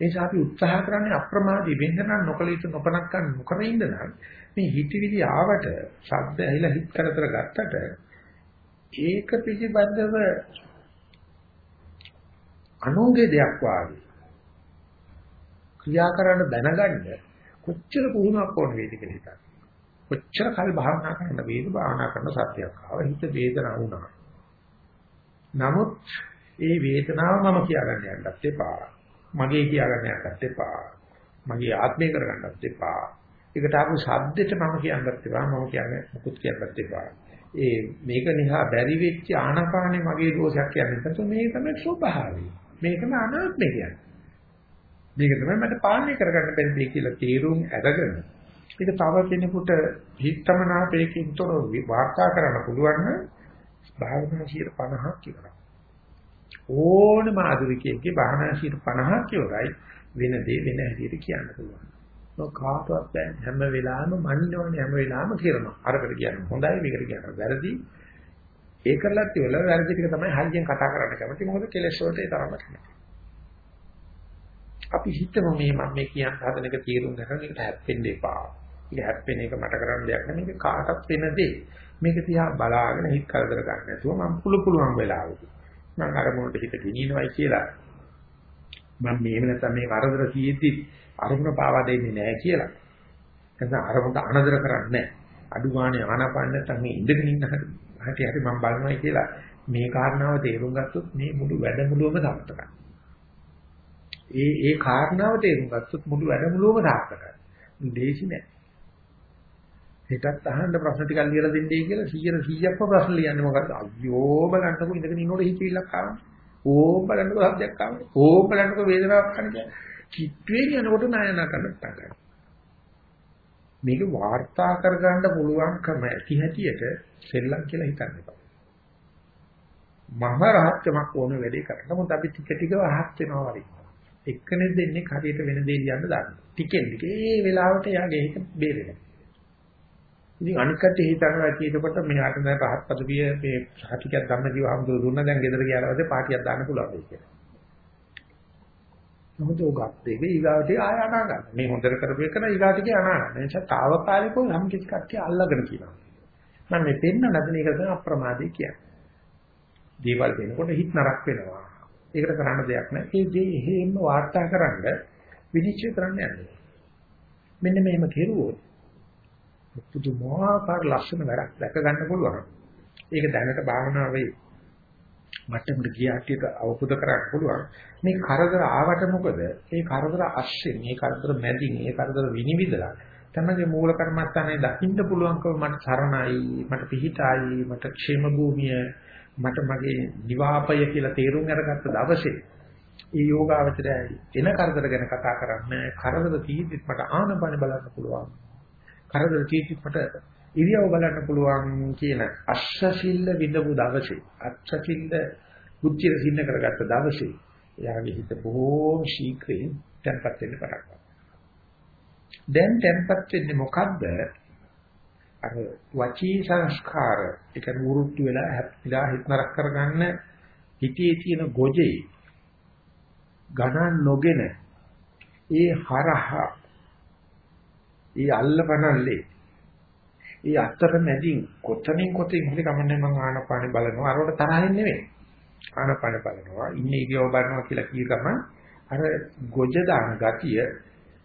Speaker 1: නිසා අපි උත්සාහ කරන්නේ අප්‍රමාදී වෙන්න නම් නොකල යුතු නොපනක් ගන්න නොකර ඉන්න නම් මේ හිතවිලි ආවට ශබ්ද ඇහිලා හිත කරතර ගත්තට ඒක පිළිබඳව අනුන්ගේ දෙයක් වාගේ ක්‍රියා කරන්න දැනගන්න කොච්චර පුහුණුවක් ඕන වේද කියලා හිතන්න. කොච්චර කල් භාවනා කරන්න වේද භාවනා කරන සත්‍යයක් ආව හිත වේදනාව වුණා. නමුත් ඒ වේදනාව මම කියාගන්න යන්නත් එපා. මගේ කියාගන්න යන්නත් එපා. මගේ ආත්මය කරගන්නත් එපා. ඒකට ආපු ශබ්දෙට මම කියන්නත් එපා. මම කියන්නේ මුකුත් කියන්නත් එපා. ඒ මේක නිසා බැරි වෙච්ච ආනපානේ මගේ දෝෂයක් කියන්නේ නැත්නම් මේක තමයි ස්වභාවය. මේකම අනාත්මය කියන්නේ. මේක තමයි මට පාලනය කරගන්න බැරි දෙය කියලා තේරුම් අරගෙන ඒක තව කෙනෙකුට හිතමනාපයකින් තොරව වාර්තා කරන්න පුළුවන් නම් භාවනා 50ක් ඉවරයි. ඕනම ආධුනිකයෙක්ගේ භාවනා 50ක් ඉවරයි වෙන දේ වෙන හැටියට කියන්න පුළුවන්. ඔය කාටවත් බෑ හැම වෙලාවෙම මනිනවනේ හැම වෙලාවෙම කියනවා. අරකට කියන්නේ හොඳයි මේකට කියනවා වැරදි. ඒ කරලත් ඉවරලා වැරදි ටික තමයි හරියෙන් කතා කරන්න කැමති. මොකද කෙලෙස් වලට ඒ තරම කැමති. අපි හිතමු මේ මම මේ කියන්න හදන එක තීරුම් ගන්න එකට හැප්පෙන්න එපා. ඒක හැප්පෙන එක මට කරන්න දෙයක් නෙමෙයි. මේක කාටත් වෙන දේ. මේක තියා බලාගෙන හිත කරදර ගන්න නැතුව මම පුළු පුළුවන් වෙලාවදී. මම අරමුණට හිත ගෙනියනවායි කියලා. මම මේව නැත්නම් මේ කරදර කීයේදී අරමුණ පාවා දෙන්නේ නැහැ කියලා. නැත්නම් අරමුණට අනදර කරන්නේ නැහැ. අඩු ගානේ ආනාපාන නැත්නම් මේ ඉඳගෙන ඉන්න හැටි හැටි මම බලනවායි කියලා මේ කාරණාව තේරුම් ගත්තොත් මේ මුළු වැඩමුළුවම සාර්ථකයි. ඒ ඒ කාරණාව තේරුම් ගත්තොත් මුළු වැඩමුළුවම සාර්ථකයි. දේශි නෑ. හෙටත් අහන්න ප්‍රශ්න ටිකක් ලියලා දෙන්නයි කියලා 100 100ක්ම ප්‍රශ්න ලියන්නේ මොකද්ද? අයියෝ බලන්නකො ඉඳගෙන ඉන්නකොට හිතවිල්ලක් ආවනේ. ඕම් බලන්නකො සද්දයක් ආවනේ. ඕම් බලන්නකො වේදනාවක් ආවනේ. කිට්ටුවේ යනකොට නායනා කරන්න පටන් ගන්නවා. මේක වාර්තා කරගන්න පුළුවන්කම ඇති හැටියට සෙල්ලම් කියලා හිතන්න එපා. මම රහත්කමක් ඕන වැඩේ කරන්න. මොකද අපි ටික ටික වහත් වෙනවා වරින්. එක්කනේ දෙන්නේ හරියට වෙන දේ ලියන්න දාන්න. ටිකෙන් ටික ඒ වෙලාවට යාගේ හිත බේරෙනවා. ඉතින් අනික් කටේ හිතනවා ඇති එතකොට මෙයාට දැන් පහත් පදවිය මේ සාතිකයක් ගන්න කිව්ව හම්දු දුන්න දැන් ගෙදර ගියාලා පස්සේ පාටියක් දාන්න පුළුවන් වෙයි කියලා. මොකද උගත් දෙක ඊගාවට ආය අනා ගන්න. මේ හොඳට කරපු එක න ඊගාට කිය අනා ගන්න. ඒ නිසා తాවකාලිකව නම් කිසි කට්ටිය අල්ලගෙන කියනවා. මම මේ පෙන්න නැදන එක තමයි අප්‍රමාදී කියන්නේ. දේවල් වෙනකොට හිත නරක වෙනවා. ඒකට කරන්න දෙයක් නැහැ. ඒ දේ එහෙම වාර්තා කරන්න විනිශ්චය කරන්න යන්නේ. මෙන්න මේම කෙරුවොත් පුදුමාකාර ලක්ෂණ වැඩක් දැක ගන්න පුළුවන්. ඒක දැනට භාවනාවේ මට්ටමට ගියාටියට අවබෝධ කරගන්න පුළුවන්. මේ කරදර ආවට මොකද? මේ කරදර අස්සේ මේ කරදර මැදින් මේ කරදර විනිවිදලා තමයි මූල කර්මස්ථානේ දකින්න පුළුවන්කම මට සරණයි, මට පිහිටයි, මට ക്ഷേම භූමිය, මට මගේ නිවාපය කියලා තේරුම් අරගත්ත දවසේ ඒ යෝගාවචරය එන කරදර ගැන කතා කරන්නේ කරදර තීදිත් මට ආනපන බලන්න පුළුවන්. කරදර කීටි මට ඉරියව බලන්න පුළුවන් කියන අශ්‍රසිල්ල විඳපු දවසේ අශ්‍රසිල්ල බුද්ධිය සින්න කරගත්ත දවසේ එයාගේ හිත බොහෝම ශීක්‍රයෙන් තැම්පත් වෙන්න පටන් ගන්නවා. දැන් තැම්පත් වෙන්නේ මොකද්ද? අර වචී සංස්කාර ඒක නුරුට්ටු වෙලා හැප්පිලා හිත නරක කරගන්න හිතේ තියෙන ගොජේ ගණන් නොගෙන ඒ හරහා ඒ අල්ලපනල්ලේ. ඒ අතර මැදින් කොතනින් කොතින් හරි කමන්නේ මං ආනපානෙ බලනවා. අරවට තරහින් නෙවෙයි ආනපන බලනවා. ඉන්නේ ඉරියව බලනවා කියලා කිය ගමන් අර ගොජ දාන ගතිය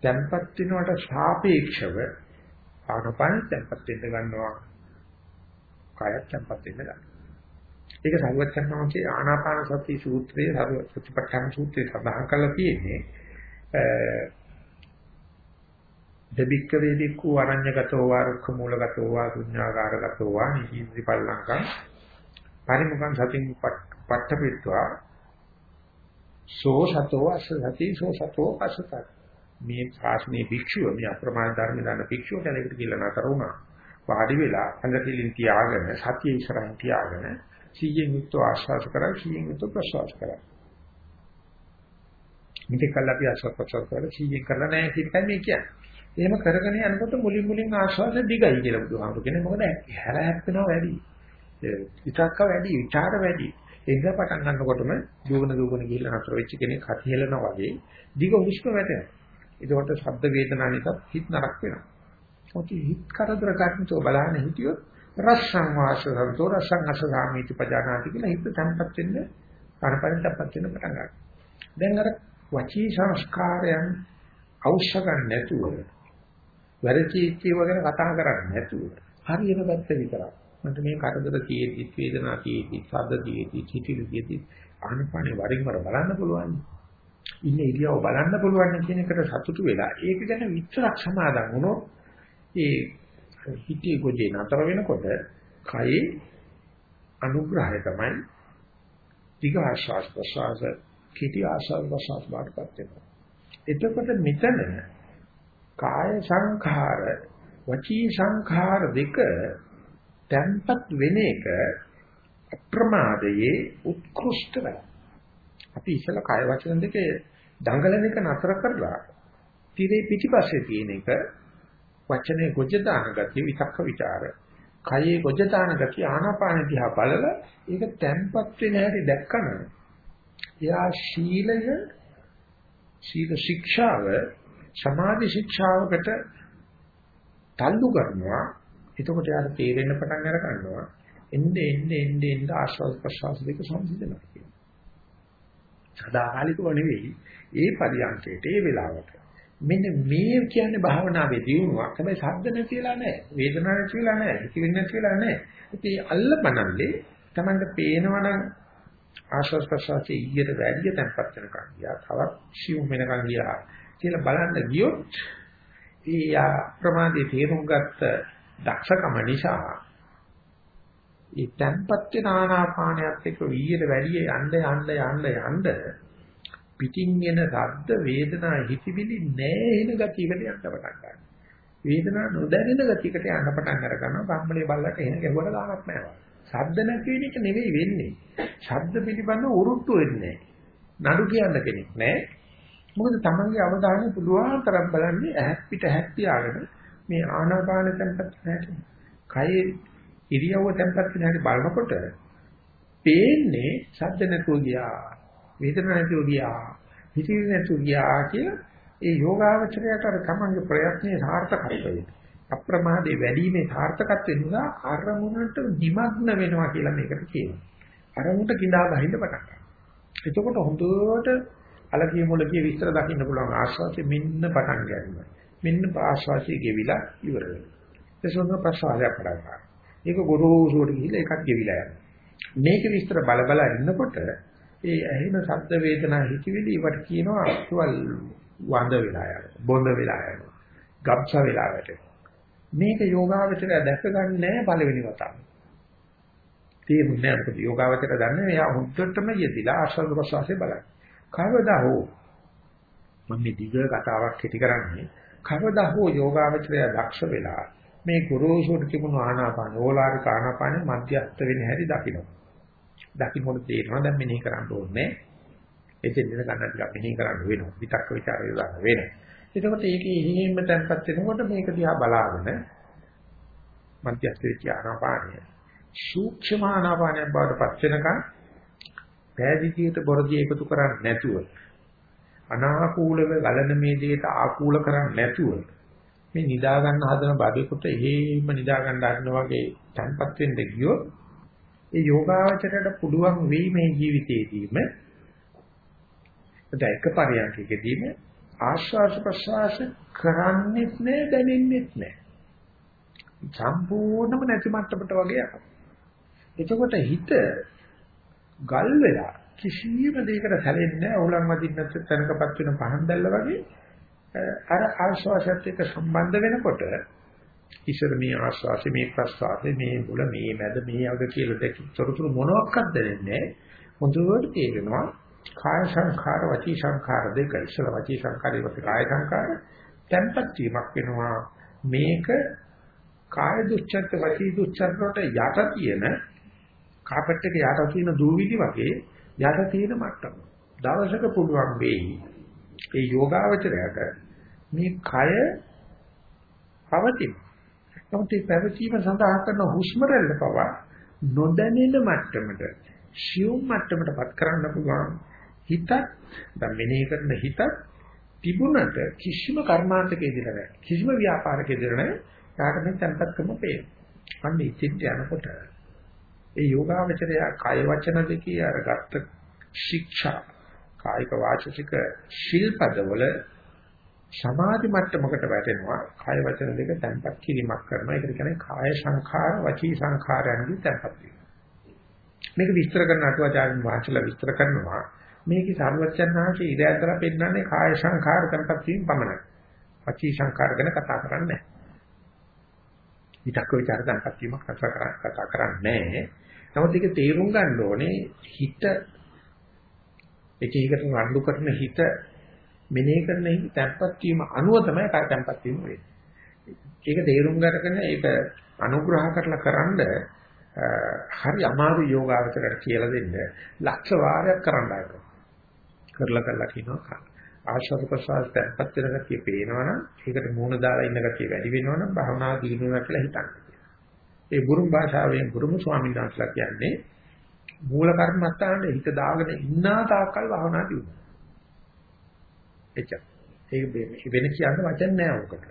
Speaker 1: tempat වෙනවට සාපේක්ෂව ආනපන tempat වෙන්න ගන්නවා. කායත් tempat වෙන්න ගන්නවා. ඒක සර්වචන්නාංශයේ ආනාපාන සති සූත්‍රයේ සතිපට්ඨාන සූත්‍රයේ සඳහන් කරලා තියෙන්නේ දෙබික්ක වේදිකු අරඤ්‍යගතෝ වා රුක්ඛ මූලගතෝ වා ශුඤ්ඤාකාරගතෝ වා නිහිද්දි පල්ලංකං පරිමුඛං සතින් පට්ඨපිත්වා සෝ සතෝ අසසති සෝ සතෝ අසත මේ ශාස්ත්‍රයේ භික්ෂුව මේ අප්‍රමාණ ධර්ම දාන භික්ෂුව කෙනෙකුට කියලා නතර වුණා. වාඩි වෙලා අඟටිලින් තියාගෙන සතිය ඉස්සරහින් තියාගෙන සීයෙන් යුක්ත ආශ්වාස කරා සීයෙන් යුක්ත ප්‍රශ්වාස කරා මේක කල් අපි ආශ්වාස ප්‍රශ්වාස කරලා සීයෙන් කරලා නැහැ කියන එකයි මේ කියන්නේ. එහෙම කරගෙන යනකොට මුලින් මුලින් ආශ්වාස දිගයි කියලා බුදුහාමුදුරු කියන්නේ. මොකද හැර හැප්පෙනවා වැඩි. විතක්ක වැඩි විචාර වැඩි. ඒක පටන් ගන්නකොටම දුවන දුවන ගිහිල්ලා නතර වෙච්ච කෙනෙක් හතිහෙලනවා වගේ දිග හුස්ම වැටෙනවා. ඒකට ශබ්ද වේදනා නිසා හිත නරක වෙනවා. මොකද හිත කරදර ගන්නතෝ බලන්න හිටියොත් රසං වාසසන්තෝ රසං අසගාමීති පජානාති කියලා හිත තැම්පත් වෙන්න පරපරින් තැම්පත් වෙන්න පටන් ගන්නවා. දැන් අර වචී සංස්කාරයන් අවශ්‍ය ගන්න නැතුව වැරදි චීත්‍ය වගේ කතා කරන්නේ නැතුව හරියන පැත්ත විතරක් මන්ට මේ කරදර තියෙද්දි වේදනා තියෙද්දි සද්ද තියෙද්දි චිතිලි තියෙද්දි ආනපානේ වරින් වර බලන්න පුළුවන්. ඉන්න ඉරියව බලන්න පුළුවන් කියන එකට සතුටු වෙලා ඒක ගැන විතරක් සමාදන් වුණොත් ඒ හිතේ ගොජේ නතර වෙනකොට කයේ අනුග්‍රහය තමයි ටික ආශාස් ප්‍රසවාස කිටි ආශාස් ප්‍රසවාස බාටපත් වෙනවා. එතකොට මෙතන කාය සංඛාර වචී සංඛාර දෙක තැම්පත් වෙන එක අප්‍රමාදයේ උත්කෘෂ්ඨ වැඩ. අපි ඉස්සලා කය වචන දෙකේ දඟලන එක නතර කරලා tire පිටිපස්සේ තියෙන එක වචනේ ගොජ දාන ගතිය විතක්ක ਵਿਚාර. කයේ ගොජ දාන ගතිය ආනාපාන දිහා බලලා ඒක තැම්පත් වෙන හැටි දැක්කම එයා ශීලය ශීල ශික්ෂාව සමාධි ශික්ෂාවකට තල්ලු කරනවා එතකොට යාට තේරෙන්න පටන් අර ගන්නවා එnde එnde එnde එnde ආශ්වාස ප්‍රශ්වාස දෙක සම්සිඳනවා කියන්නේ. සදාකාලිකව නෙවෙයි ඒ පරියන්කේට ඒ වෙලාවට. මෙන්න මේ කියන්නේ භාවනාවේ දියුණුවක්. හැබැයි ශබ්ද නැතිලා නැහැ. වේදනා නැතිලා නැහැ. හිතෙන්නේ නැතිලා නැහැ. ඉතින් අල්ලපනල්ලේ Tamanට පේනවනම් ආශ්වාස ප්‍රශ්වාසයේ ඊට වැඩි තැන්පත් වෙනකන් ගියා. තවත් සිවුම් වෙනකන් ගියා. කියලා බලන්න ගියොත් ඒ ප්‍රමාදයේ තේරුම් ගත්ත දක්ෂකම නිසා ඒ තැම්පත් වෙන ආනාපානයත් එක්ක වීර්ය වැඩි යන්න යන්න යන්න යන්න පිටින් එන ශබ්ද වේදනා හිතිවිලි නැහෙන ගතියකට යන්න පටන් ගන්නවා. වේදනා නොදැනෙන ගතියකට යන්න පටන් අර ගන්නවා. බම්බලේ බල්ලට එන ගැහුවට ගානක් නැහැ. ශබ්ද නැති වෙන එක නෙවෙයි වෙන්නේ. ශබ්ද පිළිබඳ උරුට්ටු වෙන්නේ නඩු කියන්න කෙනෙක් නැහැ. මොකද තමන්ගේ අවධානය පුළුවන් තරම් බලන්නේ ඇහක් පිට ඇහක් තියාගෙන මේ ආනාපාන tempat නැති. කයේ ඉරියව්ව tempat නැති බලනකොට පේන්නේ ශබ්ද නැතුව ගියා. වේදන නැතුව ගියා. හිතිරි නැතුව ගියා කිය ඒ යෝගාවචරයට අර තමන්ගේ ප්‍රයත්නයේ සාර්ථකත්වය. අප්‍රමාදේ වැඩිීමේ සාර්ථකත්වය නිසා අරමුණට නිමග්න වෙනවා කියලා මේකට කියනවා. අරමුණට කිඳා බහින්න පටන් ගන්නවා. එතකොට හොඳට අලකිය මොලකිය විස්තර දකින්න පුළුවන් ආශ්වාසය මෙන්න පටන් ගන්නවා. මෙන්න ආශ්වාසය ගෙවිලා ඉවර වෙනවා. ඒසොන්න ප්‍රශ්වාසය පටන් ගන්නවා. ඒක ගොරෝසුවට ගිහිල්ලා ඒකත් ගෙවිලා යනවා. මේක විස්තර බල බල ඉන්නකොට ඒ ඇහෙන ශබ්ද වේදනා හිතවිලි ඉවට කියනවා අක්වල් වඳ වෙලා යනවා. බොඳ වෙලා යනවා. ගබ්ස වෙලා වැටෙනවා. මේක යෝගාවචරය දැක ගන්න නැහැ පළවෙනි වතාවට. තේරුන්නේ නැහැ මොකද යෝගාවචරය දන්නේ මෙයා හුද්දටම යෙදිලා ආශ්වාස ප්‍රශ්වාසය බලන්න. කවදා හෝ මම මේ දිග කතාවක් කෙටි කරන්නේ කවදා හෝ යෝගාවචරය දක්ෂ වෙලා මේ ගුරුසුට තිබුණු ආනාපාන ඕලාරික ආනාපාන මධ්‍යස්ත වෙන හැටි දකින්න. දකින්නකොට තේරෙනවා දැන් මෙනෙහි කරන්න ඕනේ. එතෙන් දෙන ගන්න ටිකක් මෙනෙහි කරන්න වෙනවා. විතක්ක ਵਿਚාරය දාන්න වෙනවා. එතකොට ඒකේ හිහින්ම තැන්පත් වෙනකොට මේක දිහා බලාගෙන මධ්‍යස්ත වෙච්ච ආනාපානය සූක්ෂම ආනාපානයක් බවට පත් වෙනකන් පෑදීතියට බොරදී එකතු කරන්නේ නැතුව අනාකූලව ගලන මේ දෙයට ආකූල කරන්නේ නැතුව මේ නිදා ගන්න හදන බබෙකුට එහෙම නිදා ගන්න හදන වගේ තැන්පත් වෙන්න ගියොත් ඒ යෝගාවචරයට පුළුවන් වෙයි මේ ජීවිතේදීම. දැන් එක පරියන්කකදීම ආශ්වාස ප්‍රශ්වාස කරන්නෙත් නෑ දැනෙන්නෙත් නෑ. සම්පූර්ණම නැති මට්ටමට වගේ යනවා. එතකොට හිත ගල් වෙලා කිසියම් දෙයකට සැලෙන්නේ නැහැ. උලන් වදින්න තැනකපත් වෙන පහන් දැල්ල වගේ අර ආශ්වාසයත් එක්ක සම්බන්ධ වෙනකොට ඉස්සර මේ ආශ්වාසය මේ ප්‍රශ්වාසය මේ මුල මේ මැද මේ අග කියලා දෙක තොරතුරු මොනවත් දැනෙන්නේ හොඳට තේරෙනවා කාය සංඛාර වචී සංඛාර දෙක ඉස්සර වචී සංඛාරේ වගේ කාය සංඛාර tempat වීමක් වෙනවා. මේක කාය දුච්චත් වචී දුච්චත් වලට යට තියෙන කාපට් එක යට තියෙන දූවිලි වගේ යට තියෙන මට්ටම. දවසක පුළුවන් වෙයි ඒ යෝගාවචරයට මේ කය පවතින. නමුත් මේ පැවතීම සඳහා කරන හුස්ම රැල්ල පවා නොදැනෙන මට්ටමට සියුම් මට්ටමටපත් කරන්න පුළුවන්. හිතත් දැන් මෙනෙහි කරන හිතත් තිබුණට කිසිම කර්මාන්තකේ දිලා නැහැ. කිසිම ව්‍යාපාරකේ දිලා නැහැ. යාට මේ tempatකම පේන අන්න ඉතින් යනකොට ඒ යෝගාවචරය කය වචන දෙකේ අර ගත්ත ශික්ෂා කායික වාචික ශිල්පදවල සමාධි මට්ටමකට වැටෙනවා. කාය වචන දෙක තැන්පත් කිරීමක් කරනවා. ඒකට කියන්නේ කාය සංඛාර වචී සංඛාරයන්ගේ තැන්පත් වීම. මේක විස්තර කරන අටුවාචාර්යන් වහන්සේලා විස්තර කරනවා. මේකේ සර්වචන්නාංශයේ ඉර ඇතර පෙන්නන්නේ කාය සංඛාර තැන්පත් වීම පමණයි. වචී සංඛාර ගැන කතා කරන්නේ නැහැ. විතක්ක ਵਿਚාර තැන්පත් වීමක් කතා කරන්නේ නැහැ. නමුත් ඒක තේරුම් ගන්න ඕනේ හිත එක එකට රණ්ඩු කරන හිත මෙනෙහි කරන හිත තැම්පත් වීම අනුව තමයි කය තැම්පත් වීම වෙන්නේ. ඒක තේරුම් ගන්න ඒක අනුග්‍රහ කරලා කරන්ඩ හරි අමාරු යෝගාවචරයට කියලා දෙන්න ලක්ෂ වාරයක් කරන්න ආයතන. කරලා කරලා කියනවා ආශ්වාස ප්‍රශ්වාස තැම්පත් වෙන ගතිය පේනවනම් ඒකට මූණ දාලා ඉන්න ගතිය වැඩි වෙනවනම් භවනා දිනුවා කියලා හිතන්න. ඒ බුරුම් භාෂාවෙන් බුරුම ස්වාමීන් වහන්සේලා කියන්නේ මූල කර්මස්ථානයේ හිත දාගෙන ඉන්නා තාක්කල් භවනා දිනුවා. එච්චර. ඒක වෙන කියන්න වචන නෑ උකට.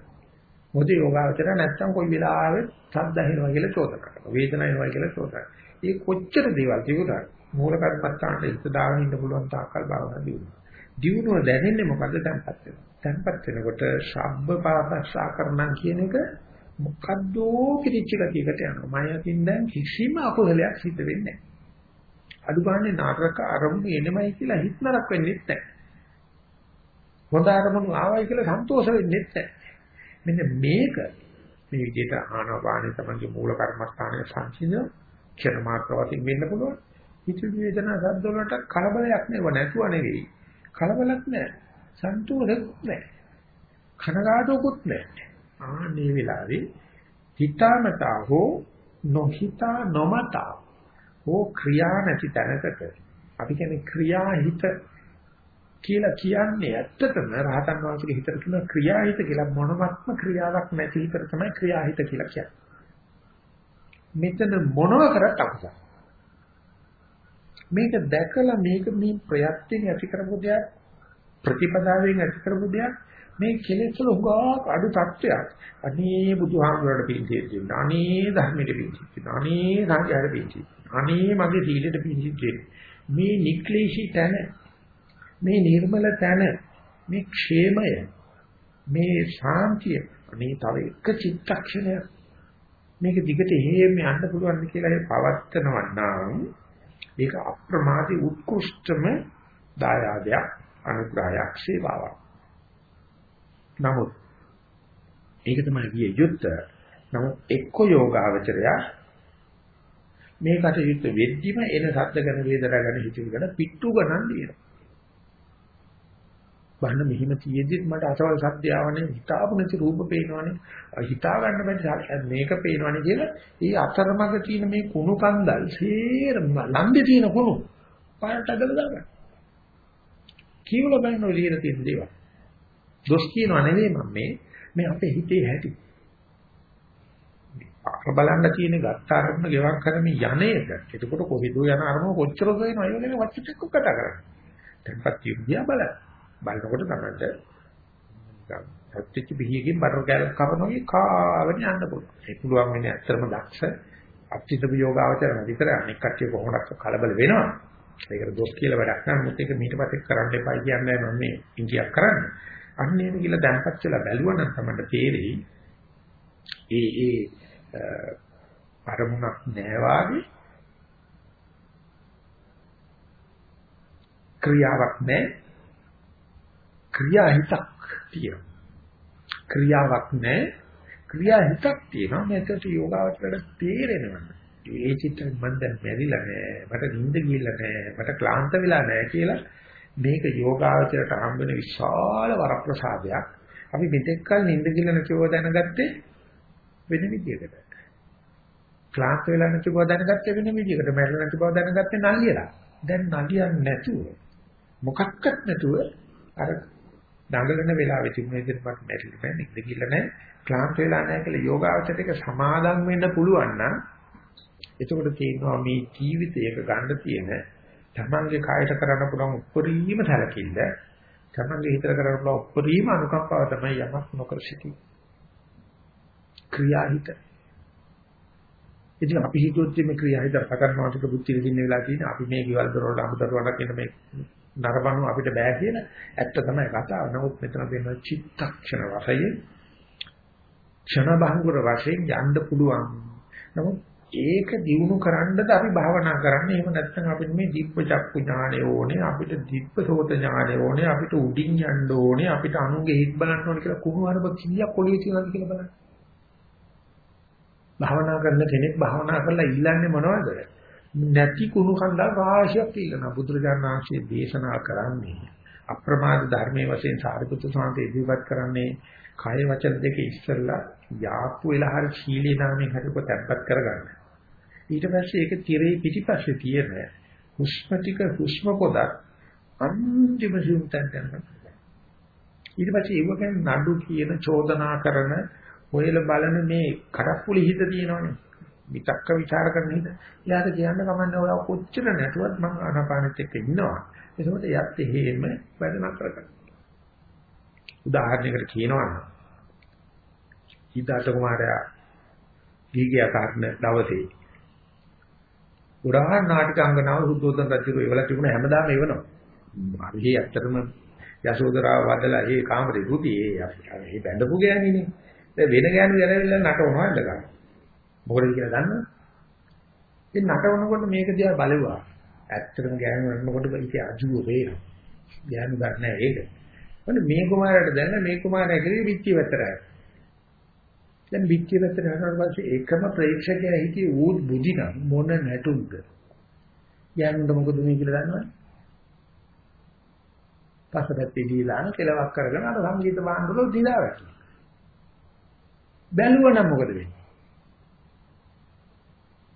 Speaker 1: මොකද යෝගාවචර නැත්තම් කොයි වෙලාවෙත් සද්ද ඇහෙනවා කියලා චෝදනා කරනවා. වේදනාව එනවා කියලා චෝදනා. ඒ කොච්චර දේවල් තිබුණා මූල කර්මස්ථානයේ හිත දාගෙන ඉන්න පුළුවන් තාක්කල් භවනා දිනුවා. දිනුව දැනෙන්නේ මොකද්ද tempත් වෙනවා. tempත් වෙනකොට ශබ්බ පාපස්සාකරණ කියන එක මොකද්දෝ පිළිච්ච ගතියකට යනවා. මම යකින් දැන් කිසිම අකුසලයක් සිද්ධ වෙන්නේ නැහැ. අඩු ගන්න නාටක අරමුණු එනමයි කියලා හිත නරක වෙන්නේ නැහැ. හොඳ අරමුණු ආවයි කියලා සන්තෝෂ වෙන්නේ නැහැ. මෙන්න මේක මේ විදිහට ආනාපානෙ තමයි මූල කර්මස්ථානයේ සංසිඳ ක්ෂණ මාත්‍ර වශයෙන් වෙන්න පුළුවන්. හිත වේදනා සද්ද වලට කලබලයක් නෙව නැතුව නෙවෙයි. කලබලක් නැහැ. සන්තෝෂයක් නැහැ. කනගාටුකුත් නැහැ. ආන්නේ වෙලාවේ හිතාමතා හෝ නොහිතා නොමතා හෝ ක්‍රියා නැති තැනකට අපි කියන්නේ ක්‍රියාහිත කියලා කියන්නේ ඇත්තටම රහතන් වහන්සේගේ හිතට කියන ක්‍රියාහිත කියලා මොනවත්ම ක්‍රියාවක් නැති හිතට තමයි ක්‍රියාහිත කියලා කියන්නේ. මෙතන මොනව කරත් අකුසල. මේක දැකලා මේක මේ ප්‍රයත්නෙන් ඇති කරපු දෙයක් ප්‍රතිපදාවෙන් ඇති කරපු දෙයක් මේ කෙලෙස් වල උගා අඩු තත්ත්වයක්. අනේ බුදුහාමුදුරට පිළිදෙන්න දෙන්න. අනේ ධර්මයට පිළිදෙන්න. අනේ සංඝයාට පිළිදෙන්න. අනේ මගේ සීලයට පිළිදෙන්න. මේ නික්ලේශී තැන මේ නිර්මල තැන මේ ക്ഷേමය මේ ශාන්තිය අනේ තව එක චිත්තක්ෂණයක් මේක දිගට හේම යන්න පුළුවන් කියලා ඒ පවත්තනවා නම් ඒක අප්‍රමාදී උත්කෘෂ්ඨම දායාදයක් අනුග්‍රහයක් සේවාවක් නමුත් ඒක තමයි විය යුත්තේ. නමුත් එක්ක යෝගාවචරය මේ කටයුත්ත වෙද්දිම එන සද්ද ගැන වේදනා ගැන හිතුව ගැන පිට්ටු ගණන් දිනනවා. බන්න මෙහිම තියෙද්දිත් මට අසවල් සද්ද ආවනේ හිතාපු නැති රූප පේනවනේ හිතා ගන්න බැරි මේක පේනවනේ කියලා ඒ අතරමඟ තියෙන මේ කුණු කන්දල් සේරම ලන්දේ තියෙන කුණු පාරට අදලා දාගන්න. කීවල බෑන ඔය ලියන තියෙන දේවල්. දොස් කියනවා නෙවෙයි මම මේ මේ අපේ හිතේ හැටි. අර බලන්න තියෙන ගත්ත අරමුණ ගෙවක් කරමින් යන්නේක. එතකොට කොහෙද යන අරමුණ කොච්චර වෙනවද ඒ ගැන වචිත එක්ක කතා කරන්නේ. දැන්පත් තියුදියා බල. බලනකොට තමයි සත්‍විච්ච බිහියකින් බටර් කෑල්ලක් කපනවා වගේ කාගෙන යන්න පුළුවන්. ඒ පුළුවන් වෙන්නේ ඇත්තම දක්ෂ අත්‍යත යෝගාවචරණ විතර අනික් කට්ටිය කොහොමද කලබල වෙනවා. ඒකට දොස් කියලා වැඩක් නැහැ. මුත් ඒක මීට පස්සේ කරන්න එපා කියන්නේ මම මේ ඉන්දියක් කරන්නේ. අන්න ඒක කියලා දැන්පත් වෙලා බැලුවා නම් තමයි තේරෙයි. ඒ ඒ අරමුණක් නැහැ වාගේ ක්‍රියාවක් නැහැ. ක්‍රියා හිතක් තියෙනවා. ක්‍රියාවක් නැහැ. ක්‍රියා හිතක් තියෙනවා. මේකට යෝගාවචරයට තේරෙනවා. ඒ චිත්ත මම දැන් මැරිලා නෑ මට නිින්ද ගිහිල්ලා නෑ මට ක්ලාන්ත වෙලා නෑ කියලා මේක යෝගාවචරයට හම්බෙන විශාල වරප්‍රසාදයක්. අපි මෙතෙක් කල නිින්ද ගිහිල්ලා නැතිව දැනගත්තේ වෙන විදියකට. ක්ලාන්ත වෙලා නැති බව දැනගත්තේ වෙන විදියකට. මැරෙලා නැති බව දැනගත්තේ නල්ලියලා දැන් නලියන්නේ නැතුව මොකක්වත් නැතුව අර දඟලන වෙලාවෙ තිබුණ විදිහට මට මැරිලා බෑ නිින්ද ගිහිල්ලා නෑ ක්ලාන්ත වෙලා නෑ කියලා යෝගාවචරයට සමාදම් වෙන්න පුළුවන් නම් එතකොට තියෙනවා මේ ජීවිතයක ගන්න තියෙන තමන්ගේ කායට කරන්න පුළුවන් උපරිම සැලකිල්ල තමන්ගේ හිතට කරන්න පුළුවන් උපරිම අනුකම්පාව තමයි යමක් නොකර සිටී. ක්‍රියාහිත. ඉතින් අපි හිතුවොත් මේ ක්‍රියාහිත පටන් වාසික බුද්ධි විදින්න වෙලා තියෙන අපි මේ ගෙවල් දරවල අමුදරුවට කියන මේ නරබණු අපිට බෑ කියන ඇත්ත තමයි කතාව. නමුත් මෙතන වෙන චිත්තක්ෂණ වශයෙන් ක්ෂණ භංගුර වශයෙන් යන්න පුළුවන්. නමුත් ඒක දිනු කරන්නද අපි භාවනා කරන්නේ? එහෙම නැත්නම් අපිට මේ දිබ්බ චක්කු ඥානය ඕනේ අපිට දිබ්බ සෝත ඥානය ඕනේ අපිට උඩින් යන්න ඕනේ අපිට අනුගේ හිත් බලන්න ඕනේ කියලා කුණු අරබ කීයක් කොලිය තියනවද කියලා බලන්න. භාවනා කරන කෙනෙක් භාවනා කරලා ඉල්ලන්නේ මොනවද? නැති කුණු කන්දල් රාශියක් ඉල්ලනවා බුදුරජාණන් වහන්සේ දේශනා කරන්නේ අප්‍රමාද ධර්මයේ වශයෙන් සාරිපුත්‍ර සාන්තේ ඉදිරිපත් කරන්නේ කය වචන දෙක ඉස්සෙල්ලා යාප්පු වෙලා හරි සීලේ නාමයෙන් හරිපො තැම්පත් කරගන්න. ඊට පස්සේ ඒක tire පිටිපස්සේ තියෙන හුස්ම ටික හුස්ම පොදක් අන්තිම සිුම්තෙන් කරනවා. ඊට පස්සේ ඒව ගැන නඩු කියන චෝදනා කරන ඔයල බලන මේ කඩප්පුලි හිත තියෙනවනේ. විතක්ක ਵਿਚාර කරන හිත. එයාට කියන්න කමන්නේ ඔය කොච්චර නැතුවත් මම ආනාපානෙත් එක්ක ඉන්නවා. ඒකෝට යත් එහෙම වැඩ නතර කරනවා. උදාහරණයකට කියනවා නම් සිද්ධාර්ථ කුමාරයා ගීගය කාරණ දවසේ පුරා නාටිකාංගනාව සුද්ධෝදන රජු ඒවලා තිබුණ හැමදාම එවනවා. අපි ඇත්තටම යශෝදරාව වදලා ඒ කාමරේ දුටි ඒ ඒ බැඳපු ගෑණිනේ. දැන් වෙන ගෑණි ගැලවිලා නටවනවා ඉඳගන්න. මොකද කියලා දන්නවද? ඒ නටවනකොට මේක දිහා බලුවා. ඇත්තටම ගෑණි නටනකොට ඉතින් අජුව වේනවා. ගෑණි දන්නේ නැහැ ඒක. මොන මේ කුමාරයාට දැන්න මේ කුමාරයා කිරි පිටිය වැතරයි. දැන් පිටිය වැතර යනකොට පස්සේ එකම ප්‍රේක්ෂකයා හිටියේ ඌත් බුදින මොන නැටුම්ද? යන්න මොකද මේ කියලා දන්නවද? පස්සපැත්තේ දීලා කෙලවක් කරගෙන අර සංගීත භාණ්ඩවල දිලා වැටෙනවා. බැලුවනම් මොකද වෙන්නේ?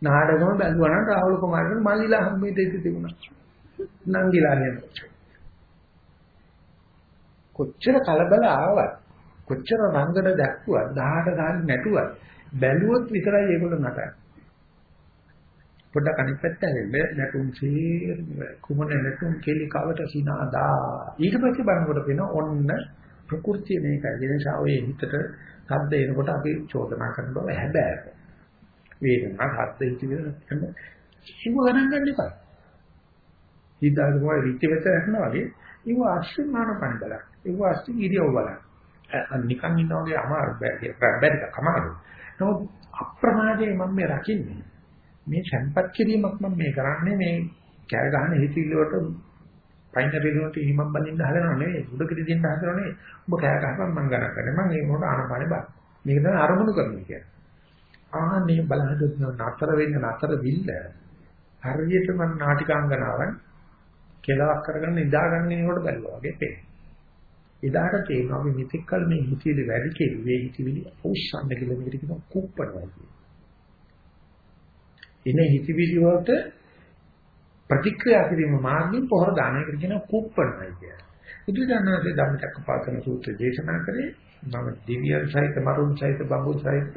Speaker 1: නාඩගම බැලුවා නම් රාහුල කුමාරට මල්ලිලා හම්බෙට තිබුණා. නංගිලා නේද? කොච්චර කලබල ආවත් කොච්චර රංගන දැක්කුවත් 18 ගාන නැටුවත් බැලුවොත් විතරයි ඒගොල්ලෝ නටන්නේ. පොඩ්ඩක් අනිත් පැත්ත හැරෙන්න නැටුම් සීර කුමන නැටුම් කෙලි කවට සිනාදා. ඊට පස්සේ බලනකොට වෙන ඔන්න ප්‍රകൃතිය මේකයි. ඒ නිසා ඔය හිතට සද්ද එනකොට අපි චෝදනා කරන බව හැබැයි වේදනා සද්ද හිතවිල හැම ඉව ගණන් ගන්න එපා. හිතාගෙන මොකද රිච්ච වෙත හැනවා වගේ. ඉව අශ්‍රමාන පණ්ඩලක් ඒක අස්ති ඉරියව් බලන්න. නිකන් ඉන්නා වගේ අමාරු බැරි කමාරු. නමුත් අප්‍රමාදයේ මම මේ රකින්නේ. මේ සම්පත් කිරීමක් මම මේ කරන්නේ මේ කෑ ගහන හිතිල්ල වලට පයින් බෙලුවට හිමම් බඳින්න හදනව නෙවෙයි. උඩකට දෙන්න හදනව නෙවෙයි. ඔබ කෑ ගහපන් මම ගණන් කරන්නේ. මම ඒ මොකට ආනපානේ බා. මේක තමයි අරමුණු කරන්නේ කියන්නේ. ආන්නේ බලහදොත් නතර වෙන්න නතර විල්ල හරියට මම නාටිකාංගනාවන් කෙලවක් කරගෙන ඉඳාගන්න ඉන්නකොට බැලුවා වගේ පේනවා. එදාට තේරෙනවා අපි මෙතෙක් කල මේ හිතිවිලි වැඩි කෙරුවේ හිතිවිලි අවශ්‍යන්න කියලා මේකට කියනවා කුප්පනවා කියන්නේ. ඉන හිතිවිලි වලට ප්‍රතික්‍රියා කිරීම මාර්ගයෙන් පොහොර දාන එකට කියනවා කුප්පනවා කියන්නේ. බුදුදහමේ ධම්මචක්කපවත්තන සූත්‍රය දේශනා කරේ මම දිව්‍යයන් සහිත මරුන් සහිත බඹුන් සහිත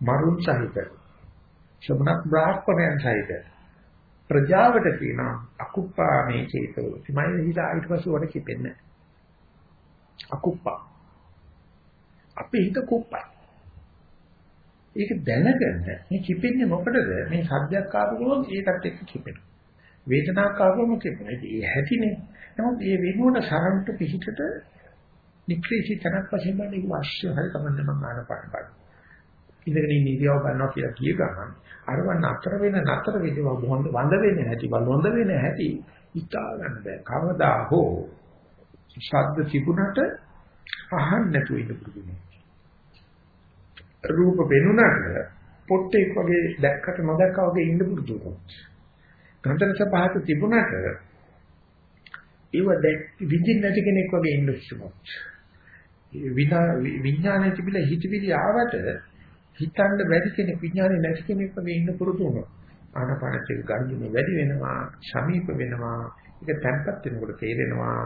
Speaker 1: මරුන් සහිත ශ්‍රමණ බ්‍රාහ්මණයන් සහිත ප්‍රජාවට කියනවා අකුප්පා මේ චේතෝ. සිමයි හිතා ඊට පස්සේ වඩ කිපෙන්නේ අකුප්පා. අපේ හිත කුප්පයි. ඒක දැනගෙන මේ කිපෙන්නේ මොකටද? මේ සද්දයක් ආපු ගමන් ඒකත් එක්ක කිපෙනවා. වේදනාවක් ආවම කිපෙනවා. ඒ හැටිනේ. නමුත් මේ වෙනුවට සරන්ට පිහිටට නික්‍රීසි තනක් වශයෙන් බලන්නේ වාශ්‍ය හරි කමන්න මම ආනපාන බලන්න. ඉඳගෙන ඉන්න ඉරියව් ගන්නවා කියලා කිය ගමන් අරව නතර වෙන නතර වෙදව හොඳ වඳ වෙන්නේ නැති බලොඳ වෙන්නේ නැති ඉතා ගන්න බෑ. කවදා හෝ ශබ්ද තිබුණට අහන්න නැතුව ඉන්න පුරුදු රූප වෙනුණාට පොට්ටෙක් වගේ දැක්කට නොදැක්කා වගේ ඉන්න පුරුදු වුණා. ගන්ධරස පහත තිබුණාට ඒව දැක් විඳින්න නැති කෙනෙක් වගේ ඉන්න උත්සුමත්. විඥානයේ තිබිලා හිතවිලි ආවට හිතන්න බැරි කෙනෙක් විඥානේ නැති කෙනෙක් වගේ ඉන්න පුරුදු වුණා. ආනපානචික ගන්ධින වැඩි වෙනවා, සමීප වෙනවා. ඒක තැම්පත් වෙනකොට තේරෙනවා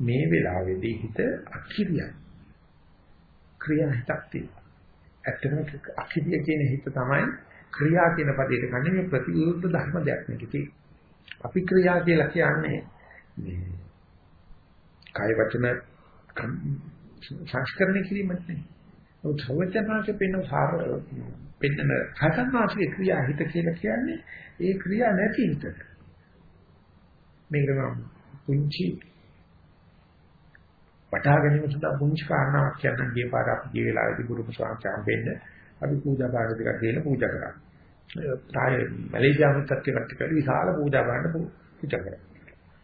Speaker 1: මේ වෙලාවේදී හිත අකිරියයි. ක්‍රියා හිතක් තියෙනවා. ඇත්තටම අකිරිය කියන හිත තමයි ක්‍රියා කියන පදයට ගන්නේ මේ ප්‍රතිවිරුද්ධ ධර්ම දෙයක් නෙකේ. අපි ක්‍රියා කියලා කියන්නේ මේ කාය වචන සංස්කරණය කිරීමක් නෙවෙයි. ඔය සවචනාංශ පෙන්න සාර පෙන්න හතන්වාසික ක්‍රියා හිත කියලා කියන්නේ ඒ ක්‍රියා නැති හිත. මේක නම් පුංචි වටහා ගැනීම සඳහා පුංචි කාරණාවක් කියන්න ගිය පාර අපි ගිය වෙලාවේදී ගුරු ප්‍රසවාසයන් වෙන්න අපි පූජා භාග දෙකක් දීලා පූජා කරා. ප්‍රාය මැලේසියානු තත්ත්වයකට කියලා විශාල පූජා භාණ්ඩ පූජා කරා.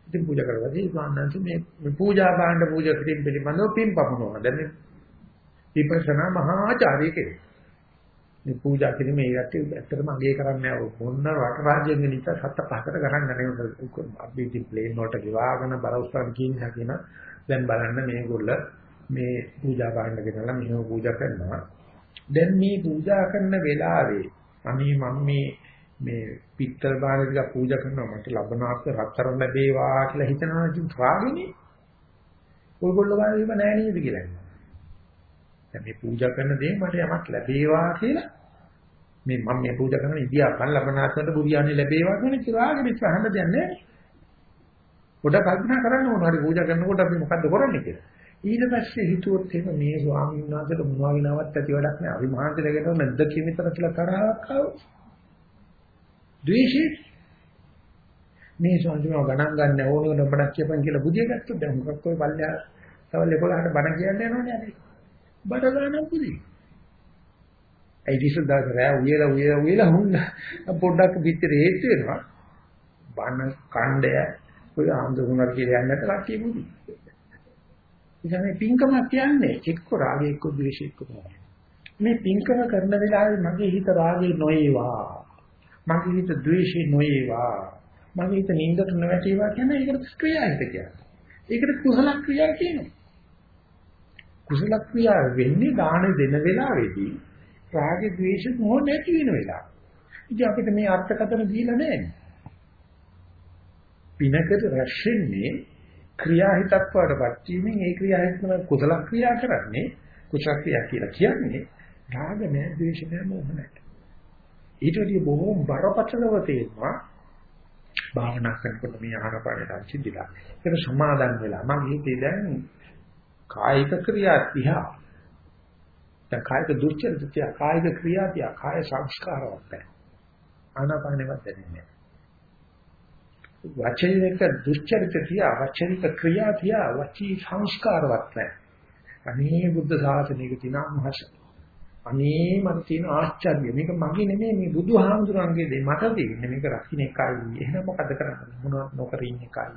Speaker 1: ඉතින් පූජා කරවදී ස්වාමීන් මේ මේ පූජා භාණ්ඩ පූජා කිරීම පිළිබඳව පින් පමුණුවා. දැන් මේ විපස්සනා මහාචාර්ය කෙනෙක්. මේ පූජා කිරීම ඒ යටි ඇත්තටම අගේ කරන්නේ මොන්න රට රාජ්‍යයෙන් නිසා සත්ත පහකට ගණන් ගන්න අපි ඉතින් ප්ලේන් වලට ගිවාගෙන බරවස්තන් කියන කියන දැන් බලන්න මේගොල්ල මේ පූජා භාණ්ඩ ගෙනලා මෙහෙම පූජා කරනවා. දැන් මේ පූජා කරන වෙලාවේ අනේ මම මේ මේ පිත්තල් භාණ්ඩ ටික පූජා කරනවා මට ලබනාත් රත්තරන් ලැබේවා කියලා හිතනවා ඉතින් රාගෙනේ. ඔයගොල්ලෝ ගානේම නෑ නේද කියලා. දැන් මේ පූජා කරන දේ මට යමක් ලැබේවා කියලා මේ මම මේ පූජා කරන ඉදියාපන් ලබනාත්මට බුරියානි ලැබේවා කියන චිරාගෙ විතර අහන්න දෙන්නේ නෑ. පොඩ කල්පනා කරන්න ඕන හරි පූජා කරනකොට අපි මොකද්ද කරන්නේ කියලා. ඊට පස්සේ හිතුවොත් එහෙම මේ ස්වාමීන් වහන්සේට මොනවා විනාවක් ඇති වැඩක් නෑ. අපි මහන්සියලගෙන නැද්ද කියන විතර කියලා තරහක් ආව. ද්වේෂේ මේ ස්වාමීන් ගණන් ගන්න ඕන නබඩක් කියපන් කියලා බුදිය ගත්තොත් දැන් මොකක් ඔය පල්ලෙහා තවල් 11ට බණ කියන්න යනවනේ අපි. බඩ ගන්න පුදී. ඒ දිසල් දාකරා උයලා උයලා උයලා හුන්න පොඩ්ඩක් පිටර හේතු වෙනවා. බණ කණ්ඩය ඔය ආන්දරුණක් කියලා යන්නත් කට්ටිය මුදි. ඉතින් මේ පින්කම කියන්නේ එක්ක රාගය එක්ක ද්වේෂය එක්ක තමයි. මේ පින්කම කරන වෙලාවේ මගේ හිත රාගේ නොවේවා. මගේ හිත ද්වේෂේ නොවේවා. මගේ හිත නින්දට නොවැටේවා කියන එකට ක්‍රියාහිත කියන්නේ. ඒකට කුසල ක්‍රියා කියනවා. කුසල ක්‍රියා වෙන්නේ දාන දෙන වෙලාවේදී රාගේ ද්වේෂ මොහ නැති වෙන වෙලාව. ඉතින් අපිට මේ අර්ථකථන දීලා නැහැ. පිනකට රැස්ෙන්නේ ක්‍රියාහිතක් වඩපත් වීමෙන් ඒ ක්‍රියාහිත තමයි කුසල ක්‍රියා කරන්නේ කුසල ක්‍රියා කියලා කියන්නේ රාග නැහැ ද්වේෂ නැහැ මොහ නැහැ ඊට වඩා බොහෝ බරපතලව තේරෙනවා භාවනා කරනකොට මේ ආහනපානට අංචිදිලා ඒක සමාදන් වෙලා. මම හිතේ දැන් කායික ක්‍රියා තියා. දැන් කායික දුස්චරිත තියා කායික ක්‍රියා තියා කාය සංස්කාරවත් නැහැ. ආනාපානෙවත් දැනෙන්නේ වචනික දුස්චරිත තියා වචනික ක්‍රියා තියා වචී සංස්කාරවත් නැහැ. අනේ බුද්ධ ශාසනයක තියෙන මහස. අනේ මට තියෙන ආශ්චර්ය මේක මගේ නෙමෙයි මේ බුදුහාමුදුරන්ගේ දෙය මට දෙන්නේ මේක රකින්න එකයි. එහෙනම් මොකද කරන්නේ? මොනවත් නොකර ඉන්න එකයි.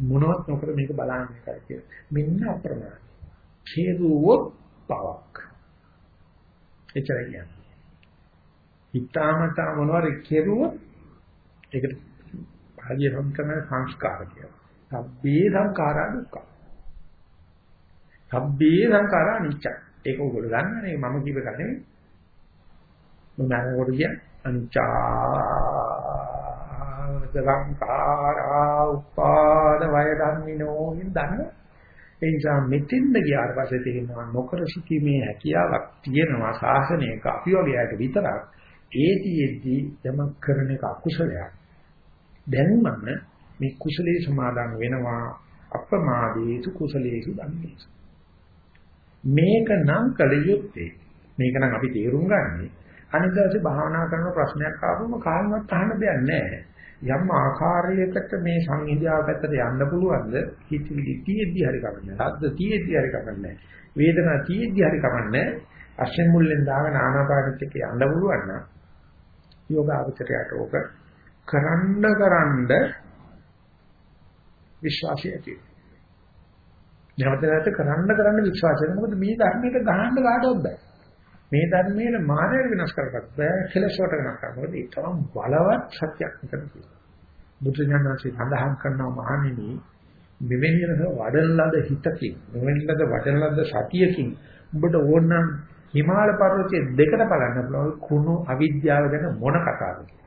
Speaker 1: මොනවත් නොකර මේක බලන්න එකයි කියලා. මෙන්න අප්‍රමාණ. හේතුවොත් පවක්. එච්චරයි කියන්නේ. හිතාමතා මොනවාරි කෙරුවොත් ඒකට භාග්‍ය සම්කරණ සංස්කාර කියනවා. සබ්බේ සංඛාරා දුක්ඛ. සබ්බේ සංඛාරා අනිච්ච. ඒක උගල ගන්නනේ මම කිව්ව එක නෙමෙයි. මම අරකට කිය අනිච්චා සංඛාරා උපාද වය ධම්මිනෝ දන්න. ඒ නිසා මෙතෙන්ද ගියාට පස්සේ තේරෙනවා නොකර සිටීමේ හැකියාවක් තියෙනවා සාසනයක අපි වගේ අයට විතරක් ඒතිෙද්දි යමක් කරන එක අකුසලයක්. දැන් මම මේ කුසලයේ සමාදන් වෙනවා අප්‍රමාදේසු කුසලේසු ධම්මේසු මේක නම් කල යුත්තේ මේක නම් අපි තේරුම් ගන්නේ. අනිත් දවසේ භාවනා කරන ප්‍රශ්නයක් ආවම කායිමත් අහන්න දෙයක් නැහැ. යම් ආකාරයකට මේ සංහිඳියාව පැත්තට යන්න පුළුවන්ද? හිතවිලි තියෙද්දි හරි කමන්නේ. රද්ද තියෙද්දි හරි කමන්නේ. වේදනා තියෙද්දි හරි කමන්නේ. අශ්වෙන් මුල්ලෙන් දාගෙන ආනාපානෙත් යන්න පුළුවන් නම් යෝගාවචරයට ඕක කරන්න කරන්න විශ්වාසය ඇති වෙනවා. නැවත නැවත කරන්න කරන්න විශ්වාසය මොකද මේ ධර්මයට ගහන්න කාටවත් බෑ. මේ ධර්මයේ මානය වෙනස් කරගන්න බෑ කෙලසවට වෙනස් කරන්න. මොකද ඒ තරම් බලවත් සත්‍යක් මෙතන තියෙනවා. බුදුජානනාංශي සඳහන් කරනවා මහණෙනි මෙවැනි වඩන ලද හිතකින් මෙවැනි ලද වඩන ලද සතියකින් ඔබට ඕනනම් හිමාල පර්වතයේ දෙකට බලන්න පුළුවන් කුණු අවිද්‍යාව ගැන මොන කතාවද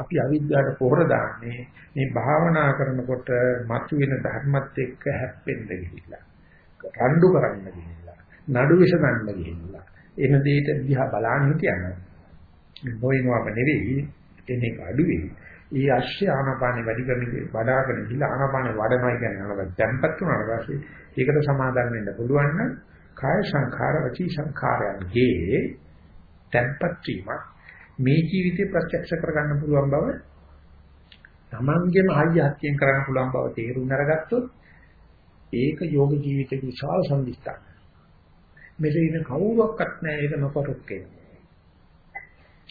Speaker 1: අපි අවිද්‍යාවට පොහොර දාන්නේ මේ භාවනා කරනකොට මතුවෙන ධර්මත් එක්ක හැප්පෙන්න ගිහිල්ලා රණ්ඩු කරන්න ගිහිල්ලා නඩු විසඳන්න ගිහිල්ලා එන දෙයට දිහා බලන්න හිටියනම් නොයනවාම නෙවෙයි එන්නේ අඩුවේ. ඒ ආශ්‍රය ආනාපානෙ වැඩි කරන්නේ වඩාගෙන ගිහිල්ලා ආනාපානෙ වඩනවා කියන්නේ අනවද tempත් වුණාට පස්සේ ඒකට සමාදන් වෙන්න පුළුවන් නම් කාය සංඛාර වචී සංඛාරයන්ගේ tempat වීම මේ ජීවිතේ ප්‍රත්‍යක්ෂ කරගන්න පුළුවන් බව තමන්ගේම හයිය හත්යෙන් කරන්න පුළුවන් බව තේරුම් අරගත්තොත් ඒක යෝග ජීවිතේ විශාල සම්දිස්තක් මෙතන කවුරක්වත් නැහැ ඒක නොකරොක්කේ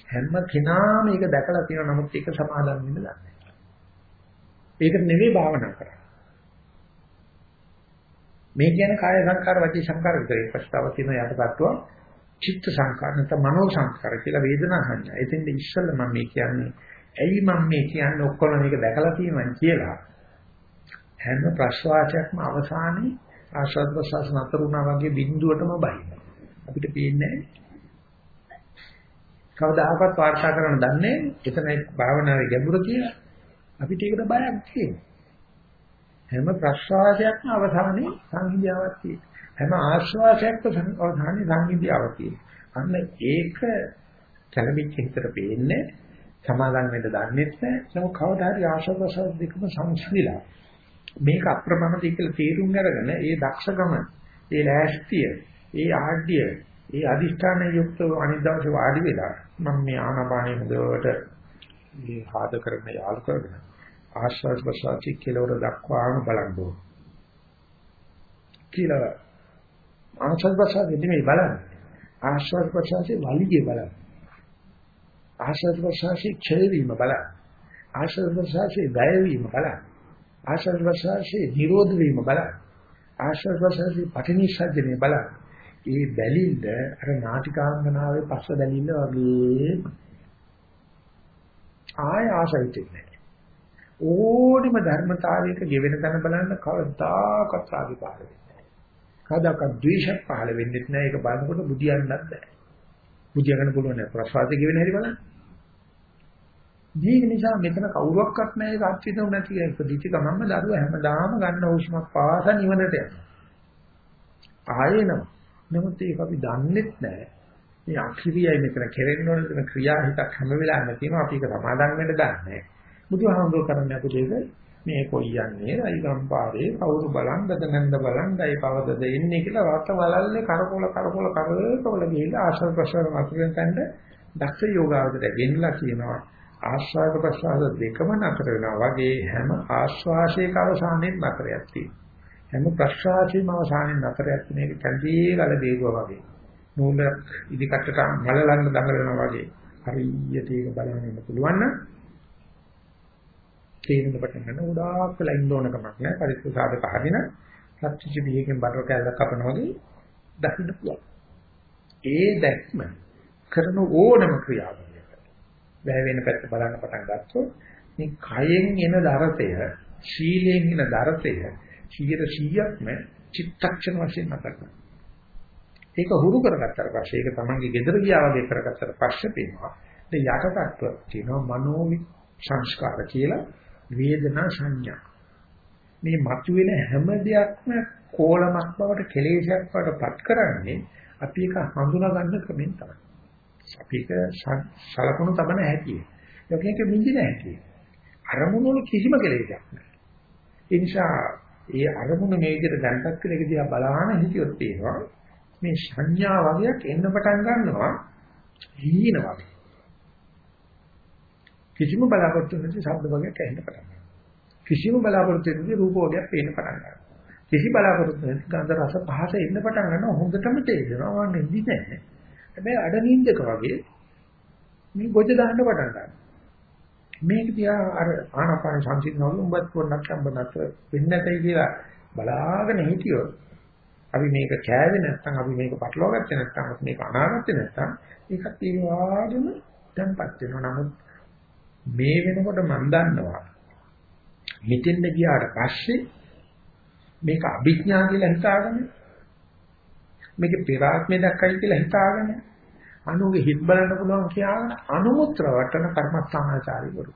Speaker 1: හැම කෙනාම මේක දැකලා තියෙනවා නමුත් ඒක සමාදම් වෙන්න දන්නේ නැහැ. ඒක නෙවෙයි භාවනා කරන්නේ. මේ කියන්නේ කාය සංකාර වචී සංකාර විතරයි. ප්‍රස්තාව තියෙන යටපත්ව චිත්ත සංකාර නැත්නම් මනෝ සංකාර කියලා වේදනා සංඥා. එතෙන්ද ඉස්සෙල්ලා මම මේ කියන්නේ ඇයි මම මේ කියන්නේ ඔක්කොම මේක දැකලා තියෙනවා කියලා. හැම ප්‍රශ්වාසයක්ම අවසානයේ ආශ්වාස ප්‍රශ්වාස නතර වුණා වගේ බිඳුවටම බහින. අපිට පේන්නේ කවදාහක්වත් වාර්තා කරන්න දන්නේ එතනයි භාවනාවේ ගැඹුර කියලා. අපිට ඒකට බයක් තියෙනවා. හැම ප්‍රශ්වාසයක්ම අවසානයේ සංහිඳියාවක් තියෙනවා. හැම ආශ්වාසයක්ම අවසානයේ සංහිඳියාවක් තියෙනවා. අන්න ඒක කලබිච්ච හිතට පේන්නේ සමාදන් වෙන්න දන්නේ නැහැ. නමුත් කවදා හරි ආශ්වාස දෙකම සංසිඳිලා මේක අප්‍රමාණද කියලා තේරුම් අරගෙන ඒ දක්ෂකම, ඒ ලෑස්තිය, ඒ ආඩ්‍ය, ඒ අදිෂ්ඨාන යුක්තව අනිත් දවසේ වාඩි වෙලා මම මේ ආනාපානෙ හොඳට මේ ආද කරගෙන යාලු කරගෙන ආශ්වාස ප්‍රශ්වාසී කෙලවර දක්වාම බලන්න ඕන. කියලා ආශ්වාස ප්‍රශ්වාසී නෙමෙයි බලන්න. ආශ්වාස ප්‍රශ්වාසී වලිගේ බලන්න. ආශ්වාස ප්‍රශ්වාසී ක්ෂය වීම බලන්න. ආශ්වාස ප්‍රශ්වාසී වැය වීම බලන්න. ආශ්වාස ප්‍රශ්වාසී නිරෝධ වීම බලන්න. ආශ්වාස ප්‍රශ්වාසී පටිනිස්සජ්ජනේ බලන්න. ඒ බැලින්ද අර නාටිකාංගනාවේ පස්ස බැලින්න වගේ ආය ආසයිතෙන්නේ ඕනිම ධර්මතාවයක ගෙවෙන තැන බලන්න කවදාකවත් රාගය පහළ වෙන්නේ නැහැ. කවදාකවත් ද්වේෂයක් පහළ වෙන්නේ නැහැ. ඒක බලනකොට බුදියන්නත් බෑ. බුදියගන්න පුළුවන් නෑ. ප්‍රසවාසය ගෙවෙන හැටි බලන්න. දීග නිසා මෙතන කවුරක්වත් නැහැ ඒක අත්විඳු නැති ඒක දිටි ගමන්ම දරුවා හැමදාම ගන්න හුස්මක් පාස නිවනට යනවා. ආයෙනම. නමුත් ඒක අපි දන්නෙත් නැහැ. මේ අක්‍රියයි මෙතන කෙරෙන්න ඕන ක්‍රියා හිතක් හැම වෙලාවෙම තියෙනවා අපි ඒක සමාදන් වෙන්න දන්නේ. බුදුහාමුදුරුවෝ කරන්නේ අපිට ඒක මේ කොයි යන්නේ? රයිගම්පාරේ කවුරු බලන් දදනන්ද බලන් දයි පවදද එන්නේ කියලා වාත වලල්ලේ කරකොල කරකොල කරකොල ගිහිල්ලා ආශ්‍රව ප්‍රශ්වාස අතුරෙන් තැන්න දක්ෂ යෝගාවචරය ගෙන්නලා කියනවා. ආශ්වාස ප්‍රශ්වාස දෙකම නතර වෙනවා. වගේ හැම ආශ්වාසයක අවසානයේ නතරයක් තියෙනවා. හැම ප්‍රශ්වාසයේම අවසානයේ නතරයක් මේක කැඳේ ගල දේරුවා වගේ. නූල ඉදිකටට මලලන්න දඟලනවා වගේ. හරියට ඒක බලන්න ඉන්න පුළුවන් නම් තේරෙන්න පටන් ගන්න උඩාක් වෙලා ඉන්න ඕන කමක් නැහැ පරිසුසාද පහදින සත්‍විච බියකින් බඩර කැල්ලක් කපනවා වගේ දකින්න පුළුවන් ඒ දැක්ම කරන ඕනම ක්‍රියාවලියක වැය වෙන පැත්ත බලන්න පටන් ගත්තොත් මේ කයෙන් එන දරතය ශීලයෙන් එන දරතය 100%ක්ම චිත්තක්ෂණ වශයෙන් මතක් කරගන්න. ඒක හුරු කරගත්තාට පස්සේ ඒක තමන්ගේ gedara ගියා වගේ කරගත්තාට පස්සේ පේනවා. ඒ යටටත්ව කියනවා මනෝ සංස්කාර කියලා වේදනා සංඥා. මේ මතුවෙන හැම දෙයක්ම කෝලමක් බවට කෙලෙසයක් බවට පත් කරන්නේ අපි ඒක හඳුනා ගන්න ක්‍රමෙන් තමයි. අපි ඒක සලකුණු තබන හැටි. යකේක මිදින හැටි. අරමුණු වල කිසිම කෙලෙසයක් නැහැ. ඒ නිසා ඒ අරමුණ මේ විදිහට දැන්පත් කියලා එක දිහා බලාන හිටියොත් තේනවා මේ සංඥා වගේක් එන්න පටන් ගන්නවා හීන වගේ. කිසිම බලාපොරොත්තු නැති ශබ්ද වගේක් ඇහෙන්න පටන් ගන්නවා. කිසිම බලාපොරොත්තු නැති රූප වගේක් පේන්න පටන් ගන්නවා. කිසි බලාපොරොත්තු නැති ගන්ධ රස පහස එන්න පටන් ගන්නවා හොඳටම තේරෙනවා මම නිදි නැහැ. හැබැයි අඩ නින්දක වගේ මේ ගොජ දාන්න පටන් ගන්නවා. මේක තියා අර ආනාපාන සංසිඳනවල උඹත් පොන්නක් සම්බන්ධත් වෙන්නේ නැතයි කියලා බලාගෙන හිටියොත් අපි මේක කෑවේ නැත්නම් අපි මේක පටලවා ගත්තේ නැත්නම් අපි මේක අනාගත්තේ නැත්නම් ඒකත් ඒ වගේම දැන්පත් වෙනවා. නමුත් මේ වෙනකොට මම දන්නවා මෙතෙන්ද ගියාට පස්සේ මේක අභිඥා කියලා හිතාගෙන මේක පෙරාත්මය දැක්කයි කියලා හිතාගෙන අනුගේ හිත් බලන්න පුළුවන් කියන අනුමුත්‍ර වටන කර්මස්ථානාචාරිවරු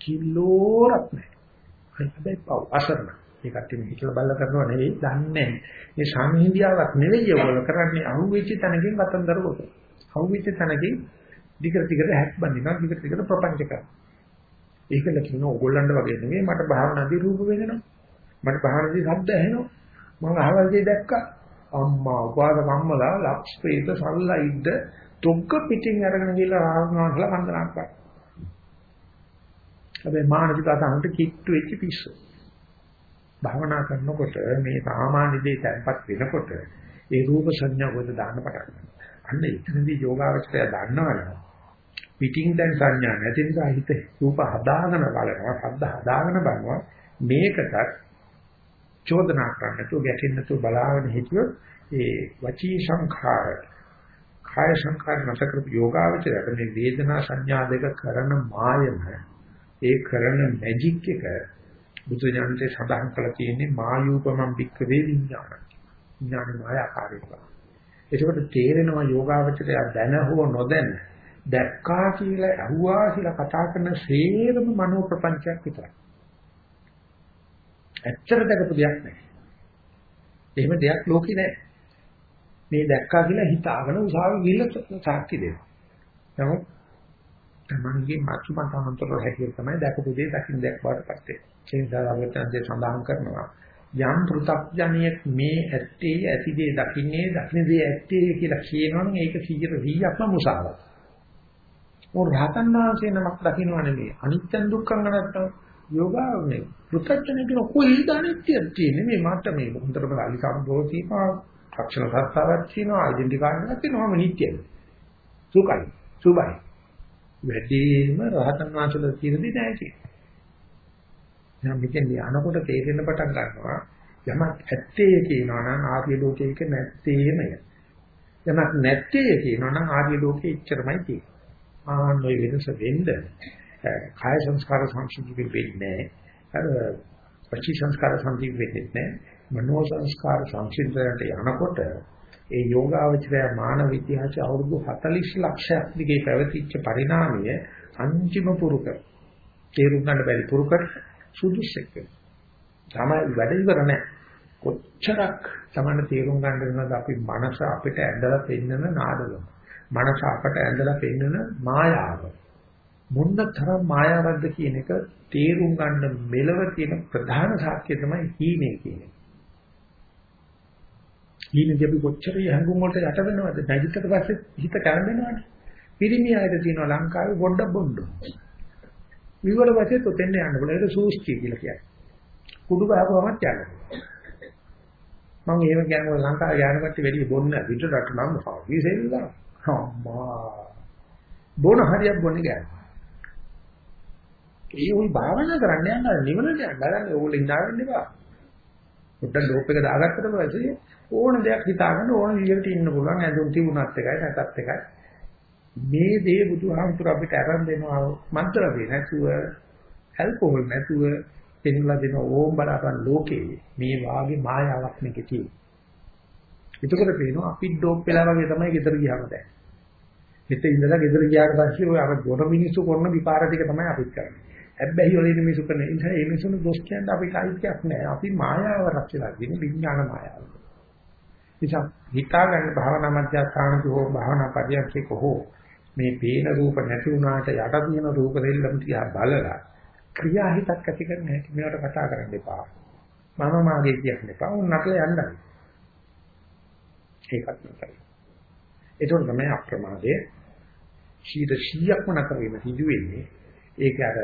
Speaker 1: කිලෝරක් නැහැ. හැබැයි පව් අසරණ. ඒ කට්ටිය මේ හිතලා බලලා කරනවා නෙවෙයි දන්නේ මේ සම්හිඳියාවක් නෙවෙයි ඔයගොල්ලෝ කරන්නේ අහුවෙච්ච තැනකින් වතන්දර කොට. අහුවෙච්ච තැනකින් දිගට දිගට හැක් බඳිනවා දිගට දිගට ප්‍රපංච කරනවා. ඒකල කියන ඕගොල්ලන්ට වගේ නෙවෙයි මට භාවනාදී රූප වෙනවා. මට භාවනාදී ශබ්ද ඇහෙනවා. මම අහවලදී දැක්කා. අම්මා උපාද කම්මලා ලක්ෂ ප්‍රේත සල්ලයිද්ද තොග්ග පිටින් අරගෙන ගිහලා රාහුනාන්සලා වන්දනා කරා. හැබැයි මානසික අසහනට කිට්ටු වෙච්ච පිස්සු. භාවනා කරනකොට මේ සාමාන්‍ය දේ තැන්පත් වෙනකොට ඒ රූප සංඥා වලට දාන්න පටන් ගන්නවා. අන්න එතනදී යෝගාවචරය දන්නවනේ. පිටින් දැන් සංඥා නැති නිසා හිත රූප හදාගෙන බලනවා, ශබ්ද හදාගෙන බලනවා. මේකටත් චෝදනා කරන්න තු ගැටෙන්න තු බලාගෙන හිටියොත් ඒ වචී සංඛාර කාය සංඛාර නැතකර යෝගාවචරයට මේ වේදනා සංඥා දෙක කරන මායම ඒ කරන මැජික් එක බුදු ඥානයේ සඳහන් කරලා තියෙන්නේ මායූපමම් වික්කවේ විඥාන. විඥාන මායාකාරීව. ඒකෝට තේරෙනවා යෝගාවචරය දැන හෝ නොදැන දැක්කා කියලා අහුවා කියලා කතා කරන සේරම මනෝ ප්‍රපංචයක් විතරයි. ඇත්තට දැකපු දෙයක් නැහැ. එහෙම දෙයක් ලෝකේ නැහැ. මේ දැක්කා කියලා හිතාගෙන උසාවි ගිහිල්ලා සාක්ෂි දෙනවා. නමුත් තමන්ගේ මතුමතාන්තර හැටියට තමයි දැකපු දේ දකින්න දෙයක් බවට පත් වෙන්නේ. ඒ නිසා අවතන්දේ සඳහන් කරනවා යම් පෘථග්ජනියෙක් මේ ඇත්තේ ඇති දේ දකින්නේ දකින්න දේ ඇත්තේ කියලා කියනවනම් ඒක 100%ක්ම මුසාවක්. ඕ රහතන් වහන්සේ නමක් දකින්නව නෙමෙයි අනිත්‍ය දුක්ඛං නැත්තම් යෝගාවනේ පෘථග්ජනියෙක් කොයි දානෙත්තියක් තියෙන්නේ මේ මට මේ හොඳටම අලිකම් දෝතිපා ලක්ෂණ සත්‍තාවක් තියෙනවා ඩෙන්ටි කාඩ් එකක් තියෙනවා මම නිත්‍යයි. සුඛයි සුභයි. වැඩිම රහතන් වහන්සේලා කියන දේ නැහැ කියන්නේ. දැන් මෙතෙන් යනකොට තේරෙන්න පටන් ගන්නවා යමක් ඇත්තේ කියනවා නම් ආර්ය ලෝකයක නැත්තේමය. යමක් නැත්තේ කියනවා නම් ආර්ය ලෝකෙ ඉච්චරමයි තියෙන්නේ. ආන්න ඔය වෙනස වෙන්න කාය සංස්කාර සංසිද්ධි වෙන්නේ අර පචි සංස්කාර සංසිද්ධි වෙන්නේ නැහැ. මනෝ සංස්කාර සංසිද්ධියට යනකොට ඒ යෝගාවචරය මානව ඉතිහාසය අවුරුදු 40 ලක්ෂයක් දිගේ පැවතිච්ච පරිණාමය අන්තිම පුරුක තේරුම් ගන්න බැරි පුරුකට සුදුසෙක් වෙනවා. තමයි වැඩ ඉවර නැහැ. කොච්චරක් තමයි තේරුම් ගන්න වෙනවද අපි මනස අපිට ඇඳලා පෙන්නන නාඩගම. මනස අපට ඇඳලා පෙන්නන මායාව. මොන්න තරම් මායාවක්ද කියන එක තේරුම් ගන්න මෙලව තියෙන ප්‍රධාන සාක්ෂිය තමයි හීනේ කියන්නේ. හීනේදී අපි කොච්චර යහඟුම් වලට යට වෙනවද? නැගිටට පස්සේ හිත කැරෙන්නවනේ. පිරිමි අයට තියෙනවා ලංකාවේ බොණ්ඩ බොණ්ඩ. විවර වශයෙන් තොතෙන්න යන්න පුළුවන්. ඒක සූස්තිය කියලා කියන්නේ. කුඩු ගහපුවමත් යන්න. මම එහෙම කියන්නේ ලංකාවේ යාන කට්ටිය වැඩි බොන්න පිටරට නම් විසෙල්ලා. අම්මා. බොන හරියක් බොන්නේ ගෑන. ඒ උයි භාවනා කරන්න යනවා නිවනට යන්න. බලන්න ඕගොල්ලෝ ඉඳාගෙන ඉන්නවා. පොඩ්ඩක් ලෝප් එක දාගත්තට පස්සේ ඕන දෙයක් හිතාගෙන ඕන විදිහට ඉන්න පුළුවන්. ඇඳුම් තිබුණත් එකයි නැතත් එකයි. මේ දේ බුදුහාමුදුර අපිට අරන් දෙනවා මන්ත්‍ර වේ නැතුව ඇල්කොහොල් නැතුව පෙන්ලා දෙන ඕම් බලාපන් ලෝකේ මේ වාගේ මායාවක් මේකේ තියෙනවා. එතකොට පේනවා අපි ඩෝප් වෙලා වගේ තමයි ගෙදර ගියාම දැන්. හිත ඉඳලා ගෙදර ගියාට පස්සේ ඔය අර ගොඩ මිනිස්සු කරන විපාර ටික තමයි අපිත් කරන්නේ. හැබැයි වල ඉන්න මිනිස්සු කරන නිසා ඒ මිනිස්සුන්ට දොස් කියන්න අපිට අයිතියක් නැහැ. අපි මායාව රැකලා තියෙන විඥාන මායාව. නිසා හිතාගන්න භාවනා මධ්‍යස්ථානක හෝ භාවනා පරියන්කේක හෝ මේ පේන රූප නැති වුණාට යට තියෙන රූප දෙල්ලම තියා බලලා ක්‍රියා හිතක් ඇති කරන්න හැටි මේවට කතා කරන්න එපා. මම මාගේ කියන්න එපා. උන් නටල යන්නයි. ඒකත් නතරයි. ඒතකොට තමයි අප්‍රමාදයේ ශීත 100ක්ම නතර වෙන සිදු වෙන්නේ. ඒක අර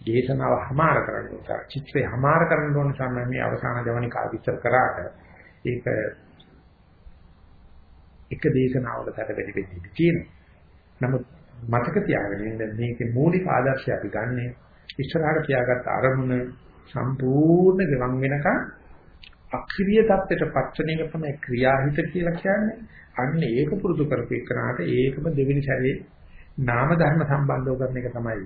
Speaker 1: දේශනාව හමාර කරන්න නිසා චිත්‍රය හමාර කරන්න ඕන නිසා මම මේ අවසාන ජවනිකා විස්තර කරාට ඒක එක දේශනාවකට වැඩි වෙන්නේ තියෙනවා. නමුත් මතක තියාගන්න ඉන්න මේකේ මූලික ආදර්ශය අපි ගන්නෙ ඉස්සරහට තියාගත්ත අරමුණ සම්පූර්ණ ගවන් වෙනකන් අක්‍රීය தත්ත්වයට පත්වන එක තමයි ක්‍රියාහිත කියලා කියන්නේ. අන්න ඒක පුරුදු කරපු එකනට ඒකම දෙවෙනි සැරේ නාම ධර්ම සම්බන්ධව කරන එක තමයි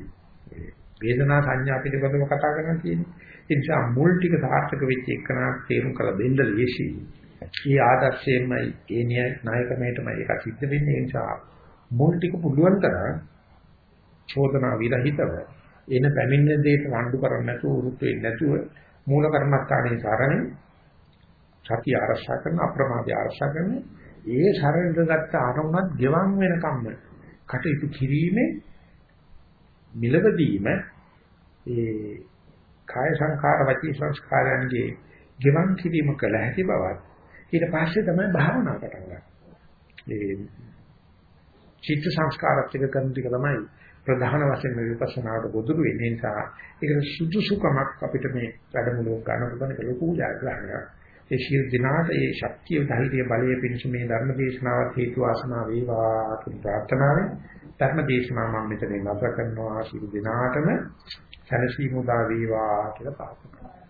Speaker 1: වේදනා සංඥා පිළිබඳව කතා කරන්න තියෙන්නේ. ඒ නිසා මුල් ටික සාර්ථක වෙච්ච එකනට තේරුම් කරලා දෙන්න ලේසි. ඒ ආදර්ශයෙන්මයි ඒ නායකමේටමයි ඒක සිද්ධ වෙන්නේ. ඒ නිසා මුල් ටික පුළුවන් තරම් චෝදනා විරහිතව එන පැමිණෙන දේට වඬු කරන්නේ නැතුව උරුත් වෙන්නේ නැතුව මූල කර්මස්ථානයේ සරණ සතිය ආරක්ෂා කරන අප්‍රමාදය ආරක්ෂා කරන ඒ සරණට ගත්ත අරමුණත් ගෙවන් වෙනකම්ම කටයුතු කිරීමේ මිලවදීම ඒ කාය සංඛාර වචී සංස්කාරයන්ගේ ගෙවන් කිරීම කළ හැකි බවත් ඊට පස්සේ තමයි භාවනා පටන් ගන්න. ඒ චිත්ත සංස්කාරත් එක කරන ටික තමයි ප්‍රධාන වශයෙන් මේ විපස්සනාවට ගොදුරු වෙන්නේ නිසා ඒකට සුදුසුකමක් අපිට මේ වැඩමුළුව ගන්නකොට මේක ලොකු ජයග්‍රහණයක්. ඒ ශීල දිනාට ඒ ශක්තිය ධෛර්ය බලය පිණිස මේ ධර්ම දේශනාවත් හේතු වාසනා වේවා කියන ප්‍රාර්ථනාවෙන් ධර්ම දේශනාව මම මෙතනින් නැවත කරනවා ශීල දිනාටම සැනසීම උදා වේවා කියලා ප්‍රාර්ථනා කරනවා.